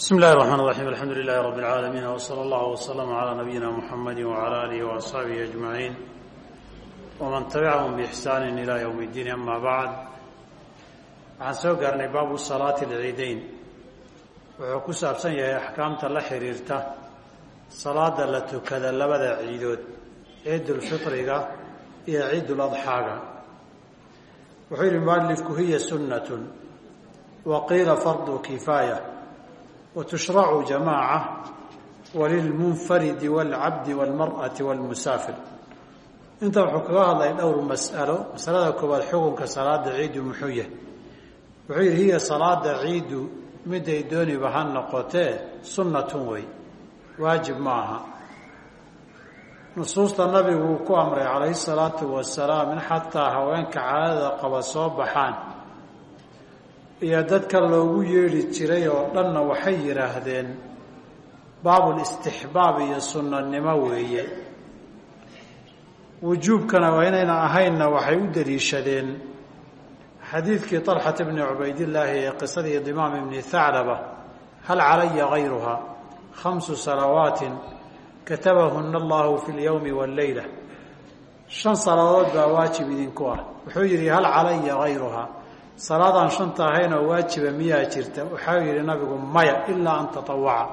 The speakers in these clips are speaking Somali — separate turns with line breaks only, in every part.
بسم الله الرحمن الرحيم الحمد لله رب العالمين وصلى الله وسلم على نبينا محمد وعلى آله وأصحابه أجمعين ومن تبعهم بإحسان إلى يوم الدين أما بعد waxaan soo gaarnay baabu salaati alciideyn wuxuu ku saabsan yahay axkaamta la xiriirta salaada la tukada labada ciidood ciidulfitriga iyo ciiduladxaaga wuxuu yidhi mualifku hiya sunnatun wa qiila fardu kifaaya tushracu jamaaca walilmunfaridi waalcabdi waalmar'ati waalmusaafir inta wuxuu kaga hadlay dhowr mas'alo masalada koowaad xukunka salaada ciidu muxuu yahay wuxuu yidhi hiya salaada ciidu miday dooniba ha noqotee sunnatun wey waajib ma aha nusuusta nabigu uu ku amray calayhi salaatu wasalaam in xataa haweenka caadada qaba soo baxaan iyo dadka loogu yeedhi jiray oo dhanna waxay yidhaahdeen baabul istixbaab iyo sunnanimo weeye wujuubkana waa inayna ahaynna waxay u daliishadeen xadiidkii طalxata bni cubaydillaahi ee qisadii dimaam ibni thaclaba hal calaya gayruha khamsu salawaatin katabahuna allahu fi اlyowmi wاlleyla shan salaadood baa waajib idinku ah wuxuu yidhi hal calaya gayruha salaadaan shanta ahayn oo waajiba miyaa jirta waxau yidhi nabigu maya ilaa an tatawaca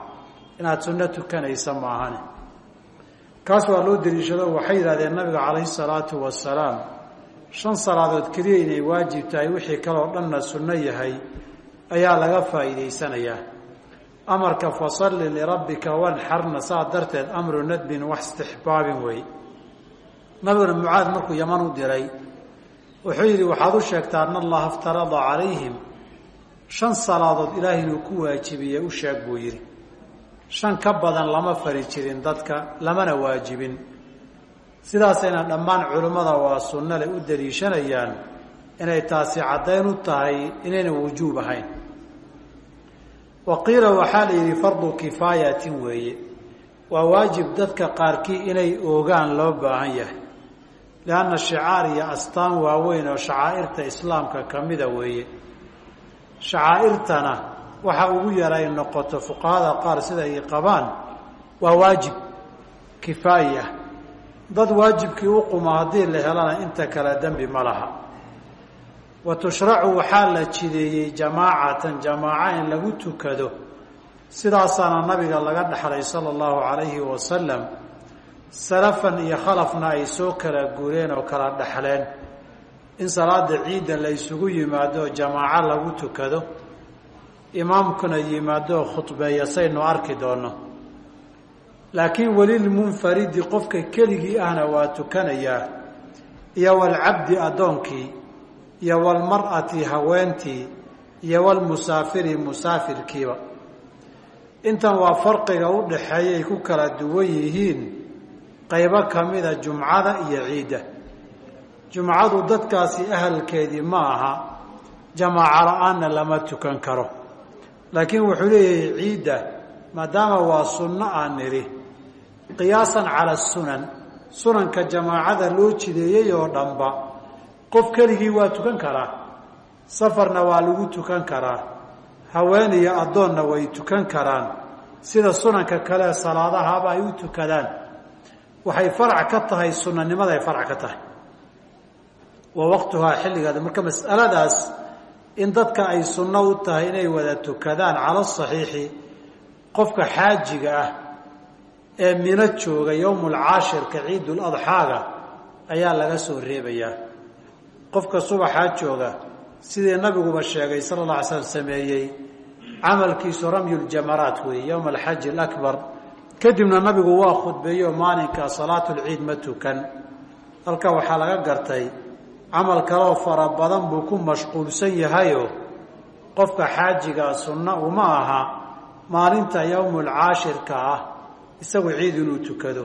inaad sunno tukanaysa maahane. Kaas waa loo daliishado waxay yidhahdeen nabiga calayhi salaatu wasalaam shan salaadood keliya inay waajib tahay wixii kaloo dhanna sunno yahay ayaa laga faa'iidaysanayaa amarka fasalli lirabbika wanxarna saa darteed amru nadbin wax istixbaabin wey. Nabiguna mucaad markuu yaman u diray wuxuu yidhi waxaad u sheegtaa an allaha iftarada calayhim. Shan salaadood ilaahay inuu ku waajibiyey u sheeg buu yidhi. Shan ka badan lama fari jirin dadka lamana waajibin. Sidaasayna dhammaan culimmada waa sunnale u daliishanayaan inay taasi caddayn u tahay inayna wujuub ahayn. Wa qiila waxaa la yidhi fardu kifaayatin weeye. Waa waajib dadka qaarkii inay oogaan loo baahan yahay lianna shicaar iyo astaan waaweyn oo shacaa'irta islaamka ka mida weeye shacaa'irtana waxa ugu yara ay noqoto fuqahada qaar sida ay qabaan waa waajib kifaayi ah dad waajibkii u quma haddii la helana inta kale dembi ma laha wa tushracu waxaa la jideeyey jamaacatan jamaaca in lagu tukado sidaasaana nabiga laga dhexlay sala allahu calayhi wasalam salafan iyo khalafna ay soo kala guureen oo kala dhexleen in salaada ciidda la ysugu yimaado jamaaco lagu tukado imaamkuna yimaado khudbeeya saynu arki doonno. Laakiin welilmunfaridi qofka keligii ahna waa tukanayaa iyo walcabdi addoonkii iyo walmar'ati haweentii iyo walmusaafiri musaafirkiiba. Intan waa farqiga u dhaxeeyay ku kala duwan yihiin qaybo ka mida jumcada iyo ciidda. Jumcadu dadkaasi ahalkeedii ma aha jamaaco la'aanna lama tukan karo. Laakiin wuxuu leeyahay ciidda maadaama waa sunno aan nidhi qiyaasan cala sunan sunanka jamaacada loo jideeyey oo dhanba qof keligii waa tukan karaa safarna waa lagu tukan karaa haween iyo addoonna way tukan karaan sida sunanka kale salaadahaba ay u tukadaan waxay farac ka tahay sunanimaday farac ka tahay. Wa waqtuhaa xilligeeda marka mas'aladaas in dadka ay sunno u tahay inay wada tukadaan cala saxiixi qofka xaajiga ah ee mino jooga yowmulcaashirka ciidul adxaaga ayaa laga soo reebayaa qofka subaxaa jooga sidii nabiguba sheegay sala alla alay slam sameeyey? Camalkiisu ramyuljamaraat weeye yowma alxaji alakbar kadibna nabigu waa khudbeeyo maalinka salaatulciid ma tukan. Halka waxaa laga gartay camal kaleoo fara badan buu ku mashquulsan yahayoo qofka xaajigaa sunna uma aha maalinta yowmulcaashirka ah isagu ciid inuu tukado.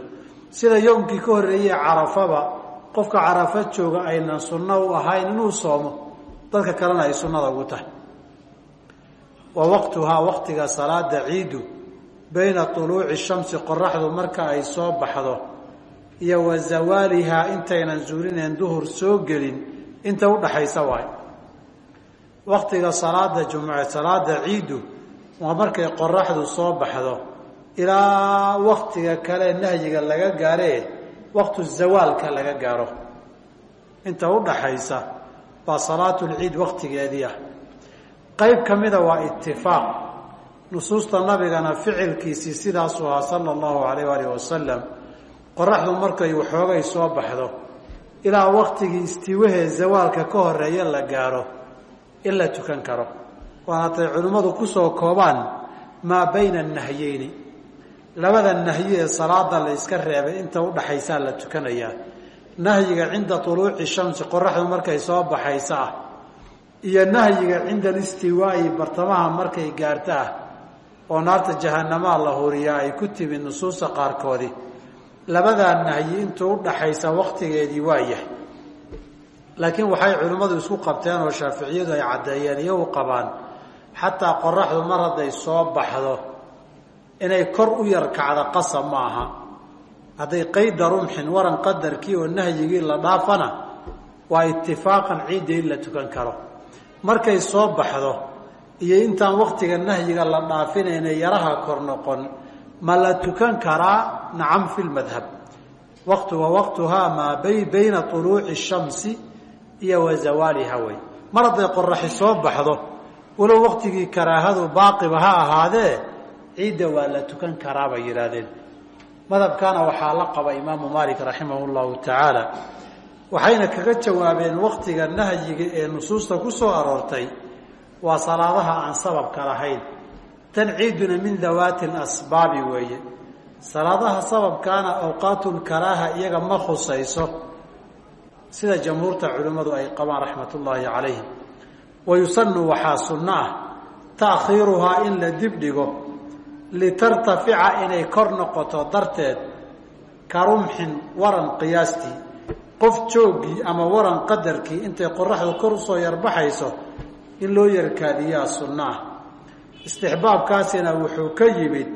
Sida yowmkii ka horreeyey carafaba qofka carafo jooga aynan sunno u ahayn inuu soomo dadka kalena ay sunnada ugu tahay. Wa waqtuhaa waqtiga salaada ciidu bayna tuluuci shamsi qoraxdu marka ay soo baxdo iyo wa zawaalihaa intaynan zuulineen duhur soo gelin inta udhaxaysa waay. Waktiga salaada jumce salaada ciidu waa markay qoraxdu soo baxdo. Ilaa waktiga kale nahyiga laga gaaree waktu zawaalka laga gaaro. Inta udhaxaysa baa salaatulciid waktigeedii ah qayb ka mida waa itifaaq nusuusta nabigana ficilkiisii sidaasuu ahaa sala allahu alayh alih wasalam qoraxdu markay waxoogay soo baxdo ilaa waktigii istiwahee zawaalka ka horreeya la gaaro in la tukan karo. Waana tay culimmadu ku soo koobaan maa bayna nahyeyni labada nahyi ee salaada la yska reebay inta udhaxaysaa la tukanayaa nahyiga cinda tuluuci shamsi qoraxdu markay soo baxaysa ah iyo nahyiga cinda alistiwaa'i bartamaha markay gaarto ah oo naarta jahanamaa la huriyaa ay ku timid nusuusta qaarkoodii labadaa nahyi intuu udhaxaysa waktigeedii waa yahay. Laakiin waxay culimmadu isku qabteen oo shaaficiyadu ay caddeeyeen iyagu qabaan xataa qoraxdu mar hadday soo baxdo inay kor u yar kacda qasab ma aha. Hadday qayda rumxin waran qadarkii oo nahyigii la dhaafana waa itifaaqan ciidda in la tukan karo. Markay soo baxdo iyo intaan waktiga nahyiga la dhaafinaynay yaraha kor noqon ma la tukan karaa? Nacam fi lmadhab waqtu wa waqtuhaa maa bay bayna uluuci shamsi iyo wa zawaaliha wey mar hadday qoraxi soo baxdo walow waktigii karaahadu baaqiba ha ahaadee ciidda waa la tukan karaa bay yidhaahdeen. Madhabkana waxaa la qaba imaamu maalik raximah llahu tacaala waxayna kaga jawaabeen waktiga nahyiga ee nusuusta ku soo aroortay waa salaadaha aan sababka lahayn. Tan ciiduna min dawaati lasbaabi weeye. Salaadaha sababkaana awqaatulkaraaha iyaga ma khusayso. Sida jamhuurta culimmadu ay qabaan raxmat ullaahi calayhim. Wa yusanu waxaa sunno ah taakhiiruhaa in la dibdhigo litartafica inay kor noqoto darteed ka rumxin waran qiyaastii qof jooggii ama waran qadarkii intay qoraxdu kor u soo yarbaxayso in loo yarkaadiyaa sunno ah. Istixbaabkaasina wuxuu ka yimid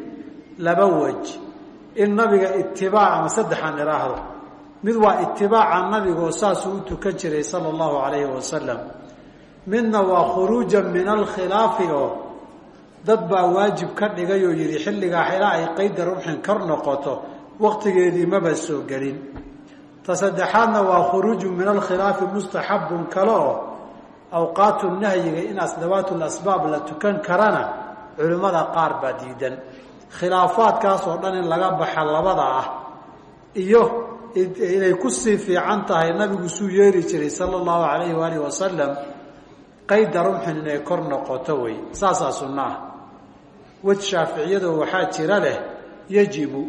laba wej in nabiga itibaac ama saddexaan idhaahdo mid waa itibaaca nabigaoo saasuu u tukan jiray sala allahu calayhi wasalam midna waa khuruujan min alkhilaafi oo dad baa waajib ka dhigay oo yidhi xilligaa ilaa ay qayda rumxin kor noqoto waktigeedii maba soo gelin. Ta saddexaadna waa khuruujun min alkhilaafi mustaxabun kale oo awqaatu nahyiga in asdawaatu lasbaab la tukan karana culimmada qaar baa diidan. Khilaafaadkaas oo dhan in laga baxa labada ah. Iyo inay ku sii fiican tahay nabigu suu yeeri jiray sala allahu alayhi waalihi wasalam qayda rumxin inay kor noqoto wey. Saasaa sunno ah. Wej shaaficiyado waxaa jira leh yajibu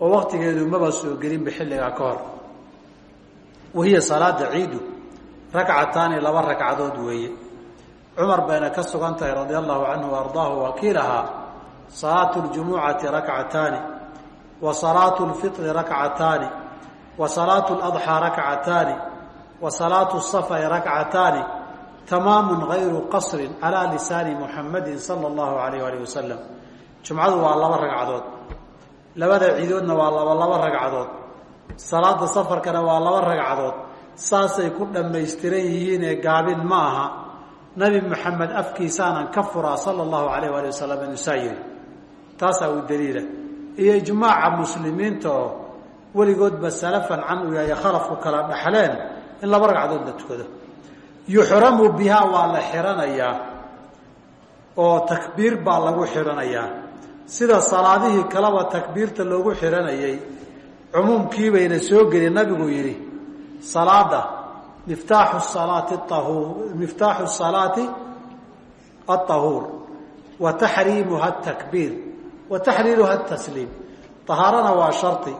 oo waktigeedu maba soo gelinba xilligaa ka hor. Wahiya salaada ciidu rakcataani laba ragcadood weeye. Cumar bayna ka sugan tahay radia allahu canhu ardaahu wakiilahaa salaatu ljumucati rakcataani wa salaatu lfitri rakcataani wa salaatu ladxaa rakcataani wa salaatu safari rakcataani tamaamu gayru qasrin calaa lisaani muxamadin sala allahu alayh alih wasalam jumcadu waa laba ragcadood labada ciidoodna waa laba laba ragcadood salaada safarkana waa laba ragcadood saasay ku dhammaystiran yihiinee gaabin ma aha. Nabi maxamed afkiisaanan ka furaa sala allahu alayh ali wasalam inuu saa yiri. Taasaa u daliila. Iyo ijmaaca muslimiinta oo weligoodba salafan can u yahay khalafku kala dhaxleen in laba ragcadood la tukado. Yuxramu bihaa waa la xiranayaa oo takbiir baa lagu xidhanayaa sida salaadihii kaleba takbiirta loogu xidhanayay cumuumkiibayna soo geli nabigu yidhi salaada miftaaxu salaati ahu miftaaxu salaati alطahuur wa taxriimuha atakbiir wa taxliiluha atasliim tahaarana waa shardi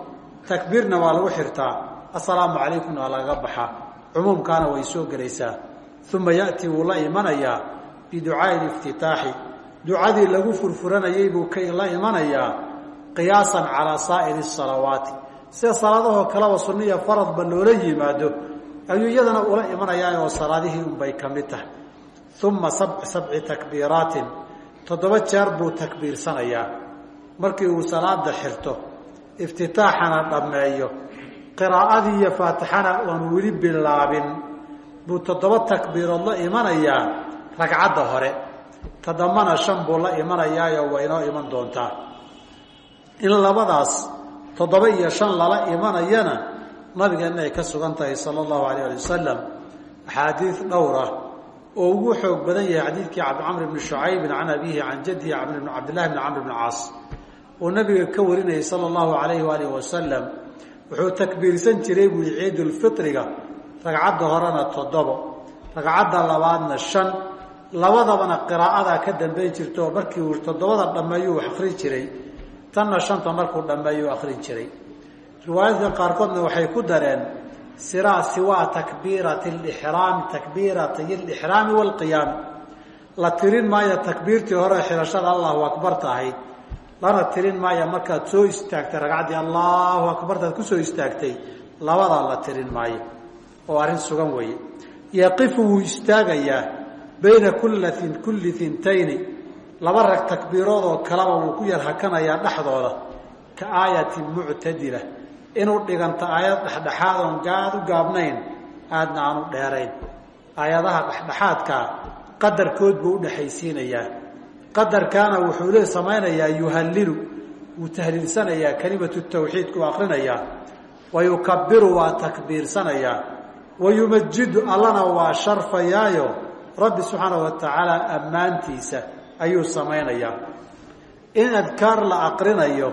takbiirna waa lagu xirtaa assalaamu calaykumna waa lagaga baxaa cumuumkaana way soo gelaysaa uma yaأti wuu la imanayaa biducaaءi اliftitaaxi ducadii lagu furfuranayay buu ka la imanayaa qiyaasan calaa saa'iri الsalawaati sida salaadahoo kaleba sunniya faradba loola yimaado ayuu iyadana ula imanayaa oo salaadihii unbay ka mid tahay. Uma sabci takbiiraatin. Toddoba jeer buu takbiirsanayaa. Markii uu salaada xirto iftitaaxana dhammeeyo. Qiraa'adii iyo faatixana oon weli bilaabin. Buu toddoba takbiirood la imanayaa ragcadda hore. Tadambana shan buu la imanayaayo waa inoo iman doontaa. In labadaas toddoba iyo shan lala imanayana nabigeenna ay ka sugan tahay sala allahu alayh ali wasalam axaadiid dhowra oo ugu xoog badan yahay xadiidkii cabdicamr bni shucaybin can abiihi can jadihi cabdillahi bni camr bni caas. Uu nabiga ka warinayay sala allahu alayhi waalihi wasalam wuxuu takbiirsan jiray buui ciidulfitriga ragcadda horena toddobo ragcadda labaadna shan labadabana qiraa'adaa ka dambayn jirta markii uu toddobada dhammeeyuu akrin jiray tanna shanta markuu dhammeeyuu akrin jiray. Riwaayadka qaarkoodna waxay ku dareen siraa siwaa takbiirati lixraami takbiiratay lixraami waalqiyaami la tirin maayo takbiirtii hore xidhashada allahu akbarta ahayd lana tirin maayo markaad soo istaagtay ragcaddii allahu akbartaad ku soo istaagtay labadaa la tirin maayo oo arrin sugan weeye. Yaqifu wuu istaagayaa bayna kullatin kulli tintayni laba rag takbiiroodoo kaleba wuu ku yar hakanayaa dhexdooda ka aayatin muctadila. Inuu dhiganto aayad dhexdhexaad oon gaad u gaabnayn aadna aanu dheerayn. Aayadaha dhexdhexaadkaa qadarkood buu udhexaysiinayaa qadarkaana wuxuu le samaynayaa yuhallilu wuu tahliilsanayaa kelimatu tawxiidku akrinayaa. Wa yukabiru waa takbiirsanayaa. Wa yumajidu allana waa sharfayaayo. Rabbi subxaanahu wa tacaala ammaantiisa ayuu samaynayaa. In adkaar la aqrinayo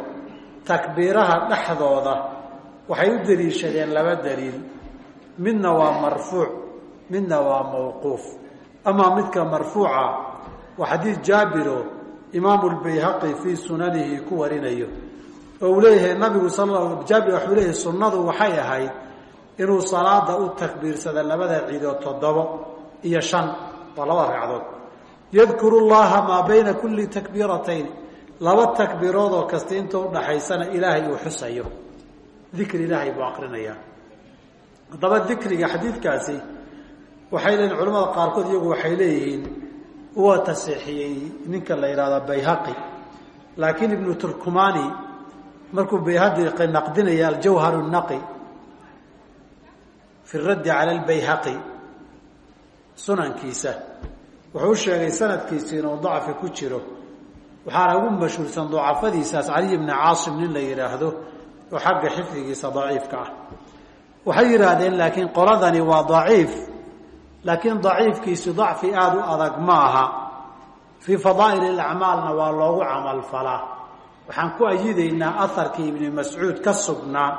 takbiiraha dhexdooda waxay u daliishadeen laba daliil midna waa marfuuc midna waa mawquuf. Amaa midka marfuuca waa xadiid jaabiro imaamu lbayhaqi fii sunanihi ku warinayo. Oo uu leeyahay nabigu jaabir waxuu leeyahay sunnadu waxay ahayd inuu salaada u takbiirsada labada ciidood toddobo iyo shan waa laba ragcadood yadkuru llaha maa bayna kulli takbiiratayn laba takbiiroodoo kasta inta udhaxaysana ilaahay uu xusayo. Dikri ilaahay buu aqrinayaa. Haddaba dikriga xadiidkaasi waxay leeyihiin culamada qaarkood iyagu waxay leeyihiin waa taseexiyey ninka la yidhahda bayhaqi. Laakiin ibnu turkumani markuu bayhaqi naqdinaya aljawhar naqi fi raddi cala lbayhaqi sunankiisa wuxuu sheegay sanadkiisa inuu dacfi ku jiro. Waxaana ugu mashhuursan dacafadiisaas caliy bni caasim nin la yidhaahdo oo xagga xifdigiisa daciifka ah. Waxay yidhaahdeen laakiin qoladani waa daciif. Laakiin daciifkiisu dacfi aada u adag ma aha fii fadaa'il acmaalna waa loogu camalfalaa waxaan ku ayidaynaa aharkii ibni mascuud ka sugnaa.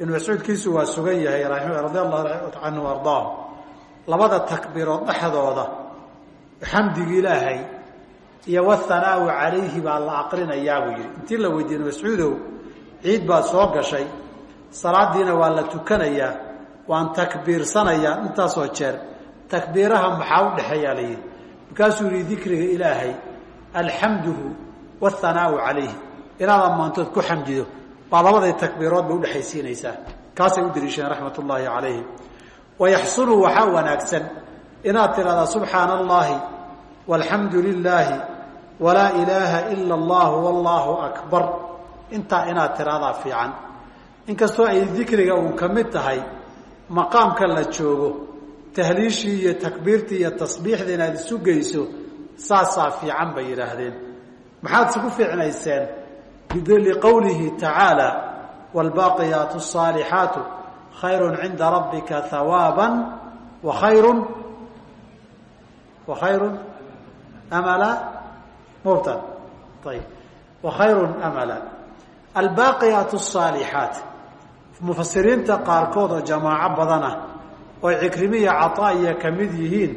Ibnu mascuudkiisu waa sugan yahay radi allahu canhu ardaahu labada takbiirood dhexdooda xamdiga ilaahay iyo wathanaau calayhi baa la aqrinayaa buu yihi intii la weydiiyey mascuudow ciid baa soo gashay. Salaadiina waa la tukanayaa waan takbiirsanayaa intaasoo jeer takbiiraha maxaa u dhexeeyaa la yidhi? Markaasuu yihi dikriga ilaahay alxamduhu wathanaau calayhi. Inaad ammaantood ku xamdido baa labaday takbiirood bay udhexaysiinaysaa kaasay u daliisheen raxmat ullaahi calayhim wayaxsunu waxaa wanaagsan inaad tidhahdaa subxaana allahi walxamdu lilaahi walaa ilaaha ila allahu wallaahu akbar intaa inaad tidhahdaa fiican inkastoo ay dikriga uun ka mid tahay maqaamka la joogo tahliishii iyo takbiirtii iyo tasbiixda inaad isu geyso saasaa fiican bay yidhaahdeen maxaad isugu fiicnayseen liqowlihi tacaala waalbaaqiyaatu asaalixaatu khayrun cinda rabbika hawaaban wa khayrun wa khayrun amala mubtan ayib wa khayrun amala albaaqiyaatu asaalixaat mufasiriinta qaarkood oo jamaaco badan ah oo cikrimiya cataa'iya ka mid yihiin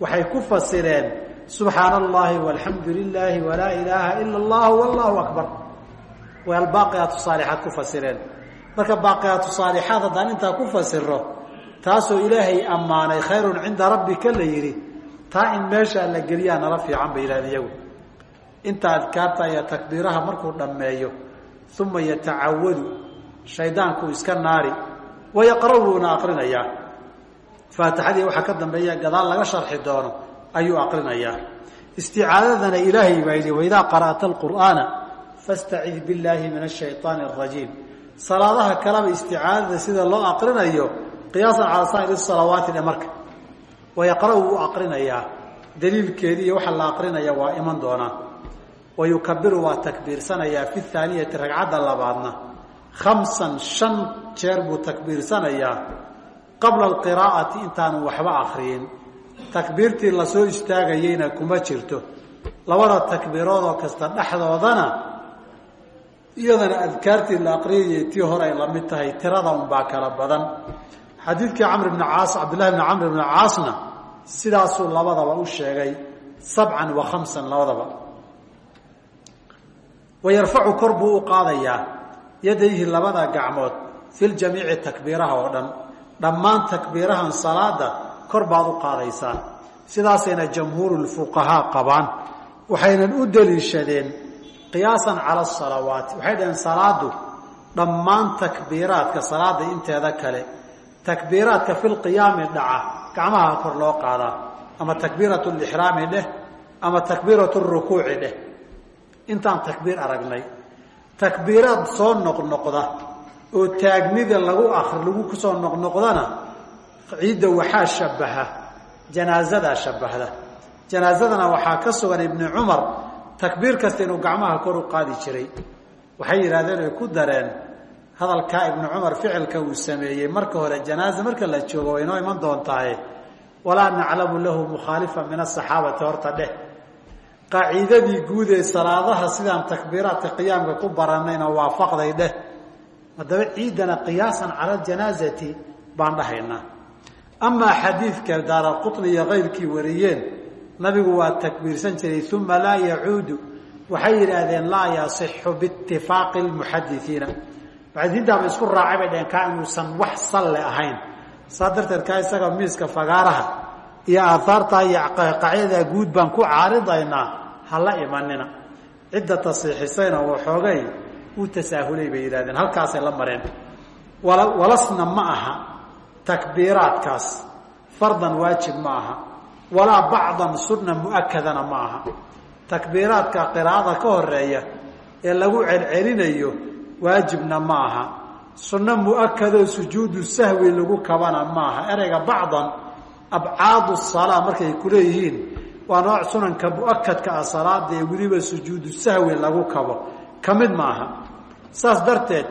waxay ku fasireen subxaana allahi walxamdu lilaahi walaa ilaaha ila allah wallahu akbar way albaaqiyaatu saalixaat ku fasireen marka baaqiyaatu saalixaat haddaan intaa ku fasiro taasoo ilaahay taa in meeshaa la geliyaa nala fiican bay yidhahdeen iyagu. Inta adkaarta iyo takbiiraha markuu dhammeeyo uma yatacawadu shaydaanku iska naari wayaqra wuuna aqrinayaa. Faatixadii waxaa ka dambeeya gadaal laga sharxi doono ayuu aqrinayaa. Isticaadadana ilaahay baa yidhi waidaa qara'ta alqur'aana fastacid billaahi min ashayطaani arajiim salaadaha kaleba isticaadada sida loo aqrinayo qiyaasan calaa saa'ir salawaati dhe marka wayaqra wuu aqrinayaa daliilkeedii iyo waxa la aqrinaya waa iman doonaa wa yukabiru waa takbiirsanayaa fi thaaniyati ragcadda labaadna khamsan shan jeer buu takbiirsanayaa qabla alqiraa'ati intaanu waxba akriyin takbiirtii la soo istaagayeyna kuma jirto labada takbiiroodoo kasta dhexdoodana iyadana adkaartii la aqriyayay tii hore ay la mid tahay tirada unbaa kala badan xadiidkii camr bni caas cabdillahi bni camr bni caasna sidaasuu labadaba u sheegay sabcan wa khamsan labadaba. Wa yarfacu kor buu u qaadayaa yadayhi labada gacmood fi ljamiici takbiiraha oo dhan. Dhammaan takbiirahan salaada kor baad u qaadaysaan sidaasayna jamhuurulfuqahaa qabaan. Waxaynan u daliishadeen qiyaasan cala asalawaati waxay dhaheen salaadu dhammaan takbiiraadka salaada inteeda kale takbiiraadka fi lqiyaami dhaca gacmaha kor loo qaadaa ama takbiirat lixraami dheh ama takbiirat rukuuci dheh. Intaan takbiir aragnay. Takbiiraad soo noqnoqda oo taagnida lagu lagu ku soo noqnoqdana ciidda waxaa shabaha janaazadaa shabahda. Janaazadana waxaa ka sugan ibni cumar takbiir kasta inuu gacmaha kor u qaadi jiray. Waxay yidhahdeen ay ku dareen hadalkaa ibnu cumar ficilka uu sameeyey marka hore janaaza marka la joogo way inoo iman doontaaye walaa naclamu lahu mukhaalifa min asaxaabati horta dheh. Qaaciidadii guud ee salaadaha sidaan takbiiraadka qiyaamka ku baranayna waafaqday dheh. Haddaba ciidana qiyaasan cala janaazati baan dhahaynaa amaa xadiidka daara qutni iyo kayrkii wariyeen nabigu waa takbiirsan jiray uma laa yacuudu. Waxay yidhaahdeen laa yasixu biitifaaqi lmuxadisiina muxadisiintaaba isku raacay bay dhaheen kaa inuusan wax salle ahayn. Saa darteed kaa isaga miiska fagaaraha iyo aahaarta iyo qacyada guud baan ku caaridaynaa hala imanina. Cidda tasiixisayna waxoogay u tasaahulay bay yidhahdeen halkaasay la mareen. Walasna ma aha takbiiraadkaas. Fardan waajib ma aha. Walaa bacdan sunna mu'akadana ma aha. Takbiiraadka qiraa'ada ka horreeya ee lagu celcelinayo waajibna ma aha. Sunno mu'akadoo sujuudu sahwi lagu kabana ma aha. Ereyga bacdan abcaadu salaa markay ku leeyihiin waa nooc sunanka mu'akadka ah salaada ee weliba sujuudu sahwi lagu kabo. Ka mid ma aha. Saas darteed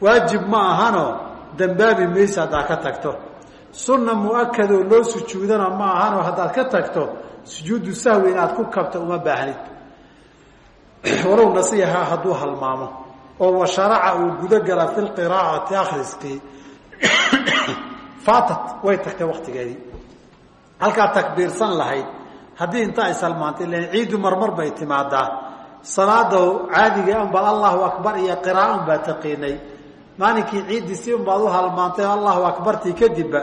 waajib ma ahanoo dambaabi maysa haddaad ka tagto. Sunna mu'akadoo loo sujuudana ma ahanoo haddaad ka tagto sujuudu sahwi inaad ku kabto uma baahnid walow nasiiha hadduu halmaamo oo washaraca uu gudogala fi lqiraa'ati akhriskii faatat way tagtay waktigeedii halkaad takbiirsan lahayd. Haddii inta ay salmaantay ilan ciiddu marmar bay timaadaa. Salaada caadiga unbaad allahu akbar iyo qira'a un baa taqiinay. Maalinkii ciiddii si unbaad u halmaantay allahu akbartii kadibba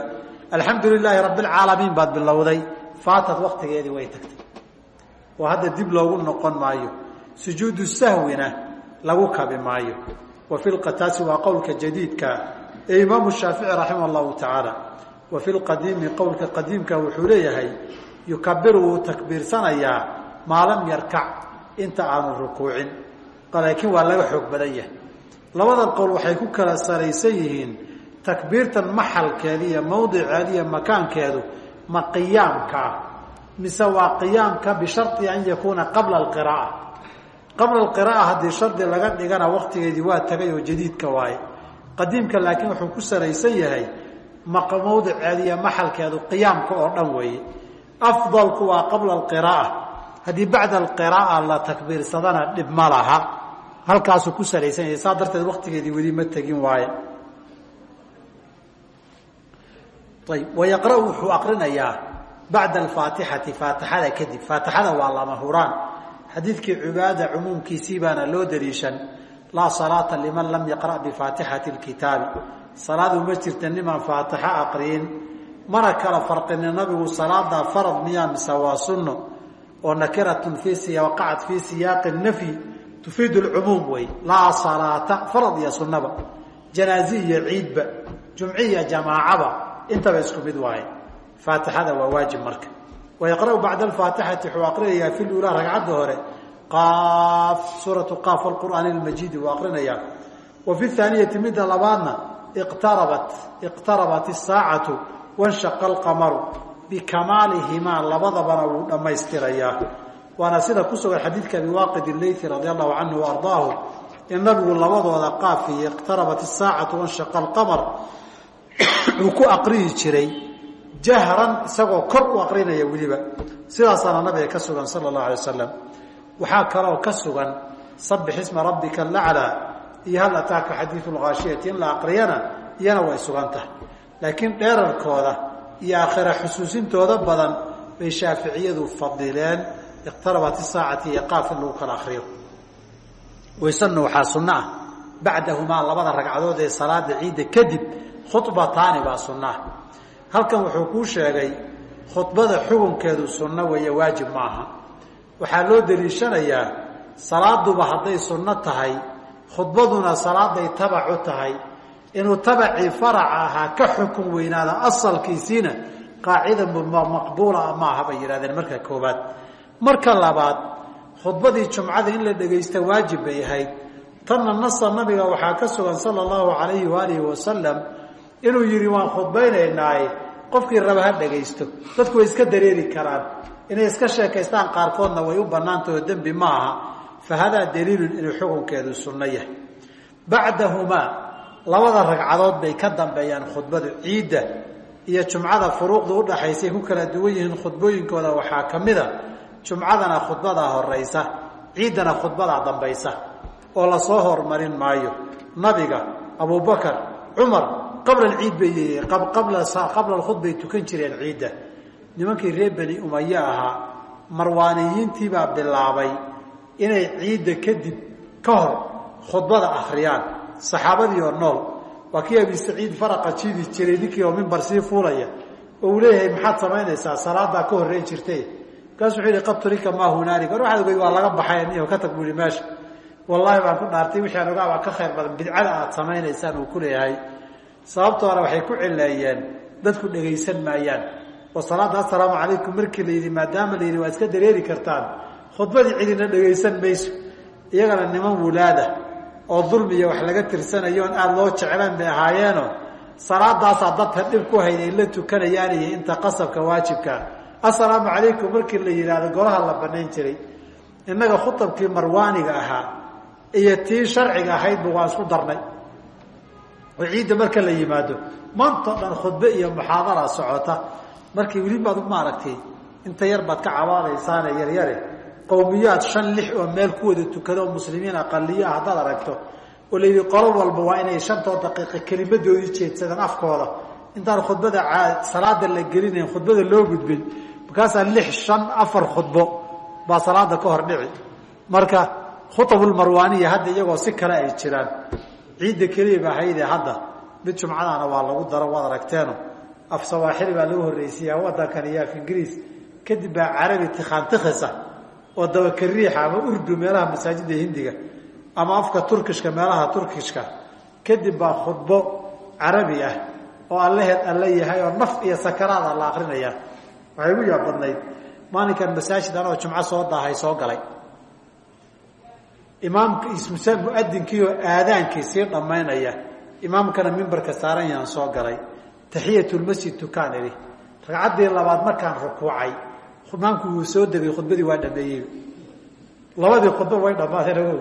alxamdu lilaahi rabbi alcaalamiin baad bilowday. Faatad waktigeedii way tagtay. Oo hadda dib loogu noqon maayo. Sujuudu sahwina lagu kabi maayo. Wa fi lqataasi waa qowlka jadiidka ee imaamu shaafici raximah allahu tacaala. Wa fi lqadiimi qowlka qadiimka wuxuu leeyahay yukabiru wuu takbiirsanayaa maa lam yarkac inta aanu rukuucin. Laakiin waa laga xoog badan yahay. Labadan qowl waxay ku kala saraysan yihiin takbiirtan maxalkeeda iyo mawdiceeda iyo makaankeedu ma qiyaamka ah mise waa qiyaamka bishardi an yakuuna qabla alqira'a qabla alqira'a haddii shardi laga dhigana waktigeedii waa tagay oo jadiidka waaye. Qadiimka laakiin wuxuu ku saraysan yahay mawdiceeda iyo maxalkeedu qiyaamka oo dhan weeye. Afdalku waa qabla alqira'a haddii bacda alqira'a la takbiirsadana dhib ma laha. Halkaasuu ku salaysan yahay saa darteed waktigeedii weli ma tegin waaye. Ayb wayaqra' wuxuu aqrinayaa bacda alfaatixati faatixada kadib. Faatixada waa lama huraan xadiidkii cubaada cumuumkiisii baana loo daliishan laa salaata liman lam yaqra' bifaatixati lkitaabi salaadu ma jirta nimaan faatixo aqriyin. Mana kala farqinin nabigu salaadaa farad miyaa mise waa sunno? Oo nakiratun waqacat fii siyaaqi nafyi tufiid lcumuum wey laa salaata farad iyo sunnaba. Janaazi iyo ciidba jumciya jamaacaba intaba isku mid waaye. Faatixada waa waajib marka wayaqra'u bacda alfaatixati wuxuu aqrinayaa fi lulaa ragcadda hore qaaf suuratu qaaf alqur'aani lmajiidi wuu aqrinayaa wa fi haaniyati midda labaadna iqtarabat iqtarabat isaacatu wanshaqa alqamaru bikamaalihimaa labadabana wuu dhammaystirayaa waana sida ku sugan xadiidka abi waaqid ilaythi radia allahu canhu wa ardaahu in nabigu labadooda qaafiyo iqtarabat isaacatu wanshaqa alqamar uu ku aqriyi jiray jahran isagoo kor u aqrinaya weliba. Sidaasaana nabiga ka sugan sala allahu alay wasalam waxaa kaloo ka sugan sabix isma rabbika alaclaa iyo hal ataaka xadiidu lghaashiyati in la aqriyana iyana way sugan tahay. Laakiin dheerarkooda iyo aakhira xusuusintooda badan bay shaaficiyadu fadileen iqtarabat isaacati iyo qaaf in lagu kala akriyo waysanna waxaa sunno ah. Bacdahumaa labada ragcadood ee salaada ciidda kadib khubataani baa sunna ah halkan wuxuu kuu sheegay khudbada xukunkeedu sunno weeye waajib maaha waxaa loo daliishanayaa salaaduba hadday sunno tahay khudbaduna salaaday tabacu tahay. Inuu tabacii faraca ahaa ka xukun weynaada asalkiisiina qaacida maqbuula maaha bay yidhahdeen marka koobaad marka labaad khudbadii jumcada in la dhegaysta waajib bay ahayd. Tanna nasa nabiga waxaa ka sugan sala allahu calayhi waalihi wasalam inuu yidhi waan khudbaynaynaaye. Qofkii raba ha dhegaysto dadku way iska dareeri karaan. Inay iska sheekaystaan qaarkoodna way u bannaantahoo dembi ma aha. Fa hadaa daliilun inuu xukunkeedu sunno yahay. Bacdahumaa labada ragcadood bay ka dambeeyaan khudbadu ciidda iyo jumcada furuuqda udhaxaysay ku kala duwan yihiin khudbooyinkooda waxaa ka mid a jumcadana khudbadaa horaysa ciiddana khudbadaa dambaysa oo la soo hormarin maayo. Nabiga abubakar cumar qabla alciid bay qabla qabla alkhudbay tukan jireen ciidda. Nimankii reer beni umaye ahaa marwaaniyiintiibaa bilaabay inay ciidda kadib ka hor khudbada akhriyaan. Saxaabadii oo nool. Waa kii abi saciid faraqa jiidi jiray ninkii oo mimbar sii fuulaya. Oo uu leeyahay maxaad samaynaysaa salaadaa ka horreyn jirtay. Markaasu wuxuu yihi turika maa hunaalika or waxaad ogeyd waa laga baxay niyo ka tag buu yihi meesha. Wallaahi baan ku dhaartay wixii aan ogaa baa ka khayr badan. Bidcada aad samaynaysaan uu ku leeyahay sababtoona waxay ku cileeyeen dadku dhegaysan maayaan. Oo salaada assalaamu calaykum markii la yidhi maadaama la yidhi waa iska dareeri kartaan. Khudbadii cidina dhegaysan mayso. Iyagana niman wulaada oo dulmiya wax laga tirsanayo oon aada loo jeclaan bay ahaayeeno. Salaadaasaa dadka dhib ku hayd ay la tukanayaan iyo inta qasabka waajibkaa assalaamu calaykum markii la yidhaahdo golaha la banayn jiray. Innaga khutabkii marwaaniga ahaa iyo tii sharciga ahaydba waan isku darnay oo ciidda marka la yimaado maantao dhan khudbe iyo muxaadara socota. Markii weli baad maaragtay inta yar baad ka cabaadaysaane yaryare qowmiyaad shan lix oo meel ku wada tukado oo muslimiin aqaliyo ah haddaad aragto oo la yidhi qolo walba waa inay shantoo daqiiqa kelimadoodii jeedsadaan afkooda. Intaan khudbada salaada la gelinayn khudbada loo gudbin markaasaa lix shan afar khudbo baa salaada ka hor dhici. Marka khutabulmarwaaniya hadda iyagoo si kale ay jiraan ciidda keliya ba ahaydee hadda mid jumcadaana waa lagu daro waad aragteeno. Af sawaaxili baa lagu horreysiiya waddankan iyo af ingiriis. Kadib baa carabi tikhaantikhisa oo dabakariixa ama urdu meelaha masaajida hindiga ama afka turkishka meelaha turkishka kadib baa khudbo carabi ah oo allaheed alla yahay oo naf iyo sakaraada la akrinaya waxay ugu yaab badnayd maalinkan masaajid anoo jumco soo daahay soo galay imaamka muadinkii oo aadaankii sii dhammaynaya imaamkana mimbarka saaran yaan soo galay taxiyatulmasjid tukaan idhi. Ragcaddii labaad markaan rukuucay imaamku wuu soo degay khudbadii waa dhameeyey labadii khudba way dhammaadeen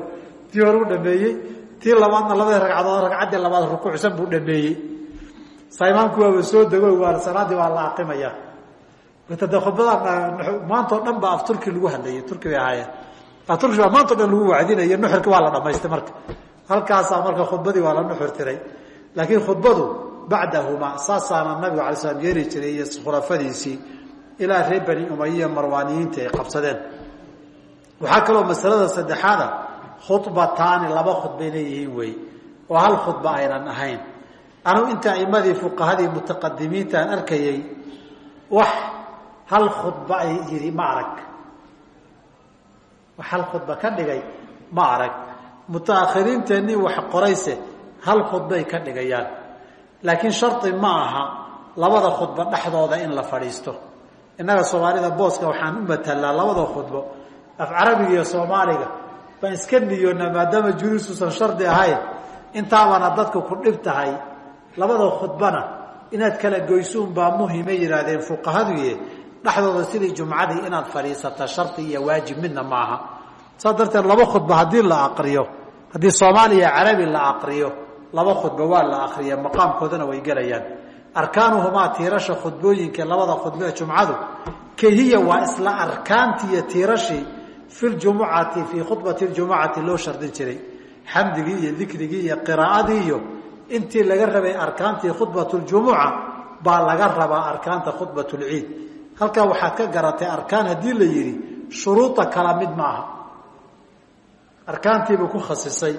tii hore u dhameeyey tii labaadna labadii ragcadood ragcaddii labaad rukuucsan buu dhameeyey saa imaamku waaba soo dego waa salaadii waa la aqimaya. De khudbada maantao dhan baa af lagu hadlayay turki bay ahaayeen baa maantao dhan lagu wacdinaya nuxurki waa la dhamaystay marka. Halkaasaa marka khudbadii waa la nuxur tiray laakiin khudbadu bacdahuma saasaana nabigu alay slam yeeli jiray iyo khulafadiisii ilaa reer bani umaya marwaaniyiinta ay qabsadeen. Waxaa kaloo masalada saddexaada khubataani laba khudbay leeyihiin wey oo hal khudba aynan ahayn. Anugu inta aimadii fuqahadii mutaqadimiinta aan arkayay wax hal khudba ay yidhi ma arag hal khudba ka dhigay ma arag. Mutaakhiriinteenii wax qorayse hal khudbay ka dhigayaan. Laakiin shardi ma aha labada khudbo dhexdooda in la fadhiisto. Innaga soomaalida booska waxaan u matalaa labada khudbo. Af carabiga iyo soomaaliga baan iska niyoonaa maadaama juluusuusan shardi ahayn. Intaabana dadka ku dhib tahay labada khudbana. Inaad kala goysuun baa muhimay yidhaahdeen fuqahaduye dhexdooda sidii jumcadii inaad fadhiisata shardi iyo waajib midna maaha. Saas darteed laba khudba haddii la aqriyo haddii soomaaliya carabi la aqriyo laba khudba waa la akriya maqaamkoodana way gelayaan. Arkaanuhumaa tiirasha khudbooyinka labada khudbe ee jumcadu kahiya waa isla arkaantii iyo tiirashii fi ljumucati fii khudbati ljumucati loo shardin jiray. Xamdigii iyo dikrigii iyo qiraa'adii iyo intii laga rabay arkaantii khudbat ljumuca baa laga rabaa arkaanta khudbat lciid halkaa waxaad ka garatay arkaan haddii la yidhi shuruuda kala mid maaha. Arkaantiibuu ku khasisay.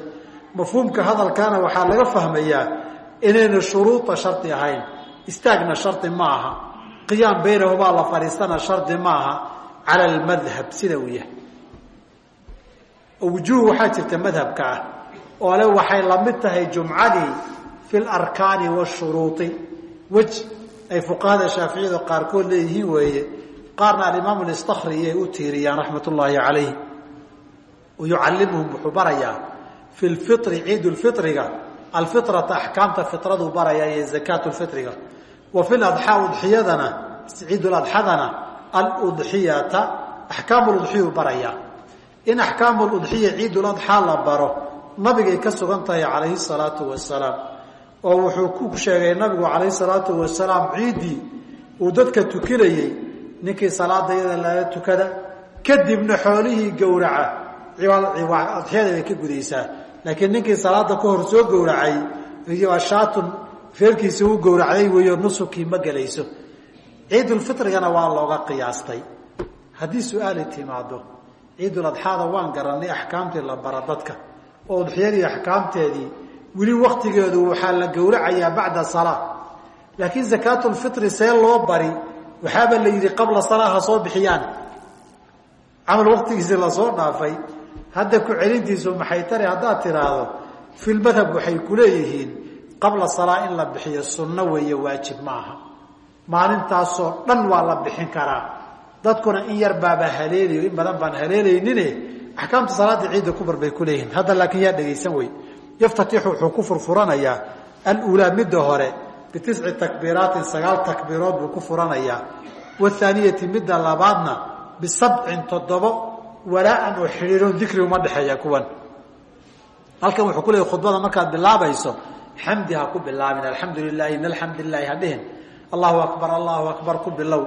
Mafhuumka hadalkaana waxaa laga fahmayaa inayna shuruuda shardi ahayn. Istaagna shardi ma aha. Qiyaam baynahumaa la fadhiistana shardi maaha cala almadhab sida uu yahay. Jirta madhabka ah. Oo le waxay la mid tahay jumcadii fi larkaani washuruui wej ay fuqahada shaaficiyadu qaarkood leeyihiin weeye. Qaarna alimaamu listakri ay u tiiriyaan raxmat ullaahi calayh yucallimuhum wuxuu barayaa fi lfiri ciid lfiriga axkaamta firaduu barayaa iyo zakaat lfiriga wa fi ladxaa udxiyadana ciid aludxiyata axkaam udxiyuu barayaa. In axkaamu udxiya ciid la baro nabigay ka sugan tahay calayhi salaatu wasalaam oo wuxuu ku sheegay nabigu calayhi salaatu wasalaam ciiddii uu dadka tukinayey ninkii salaada iyada laga tukada kadibna xoolihii gowraca. Adxiyada bay ka gudaysaa. Laakiin ninkii salaada ka hor soo gowracay shaatun reerkiisa u gowracday weeyo nusukii ma gelayso. Ciidulfitrigana waa looga qiyaastay. Haddii su'aali timaado ciiduladxaada waan garanay axkaamtii la bara dadka. Oo udxiyadii axkaamteedii weli waktigeedu waxaa la gowracayaa bacda salaa laakiin zakaatulfitri see loo bari waxaaba la yidhi qabla salaa ha soo bixiyaan. Camal waktigiisi la soo dhaafay hadda ku celintiisu maxay tari? Haddaad tiraahdo filmadhab waxay ku leeyihiin qabla salaa in la bixiyo sunno weeye waajib ma aha maalintaasoo dhan waa la bixin karaa. Dadkuna in yar baaba haleelayo in badan baan haleelaynine axkaamta salaada ciidda kubar bay ku leeyihiin. Hadda laakiin yaa dhegaysan wey yaftatixu wuxuu ku furfuranayaa aluulaa midda hore bitisci takbiiraatin sagaal takbiirood buu ku furanayaa. Wathaaniyati midda labaadna bisabcin toddobo walaa-an oo xidhiiroon dikri uma dhexeeya kuwan. Halkan wuxuu ku leeyay khudbada markaad bilaabayso xamdi ha ku bilaabin alxamdu lilahi in alxamdu lilahi ha dhihin. Allahu akbar allahu akbar ku bilow.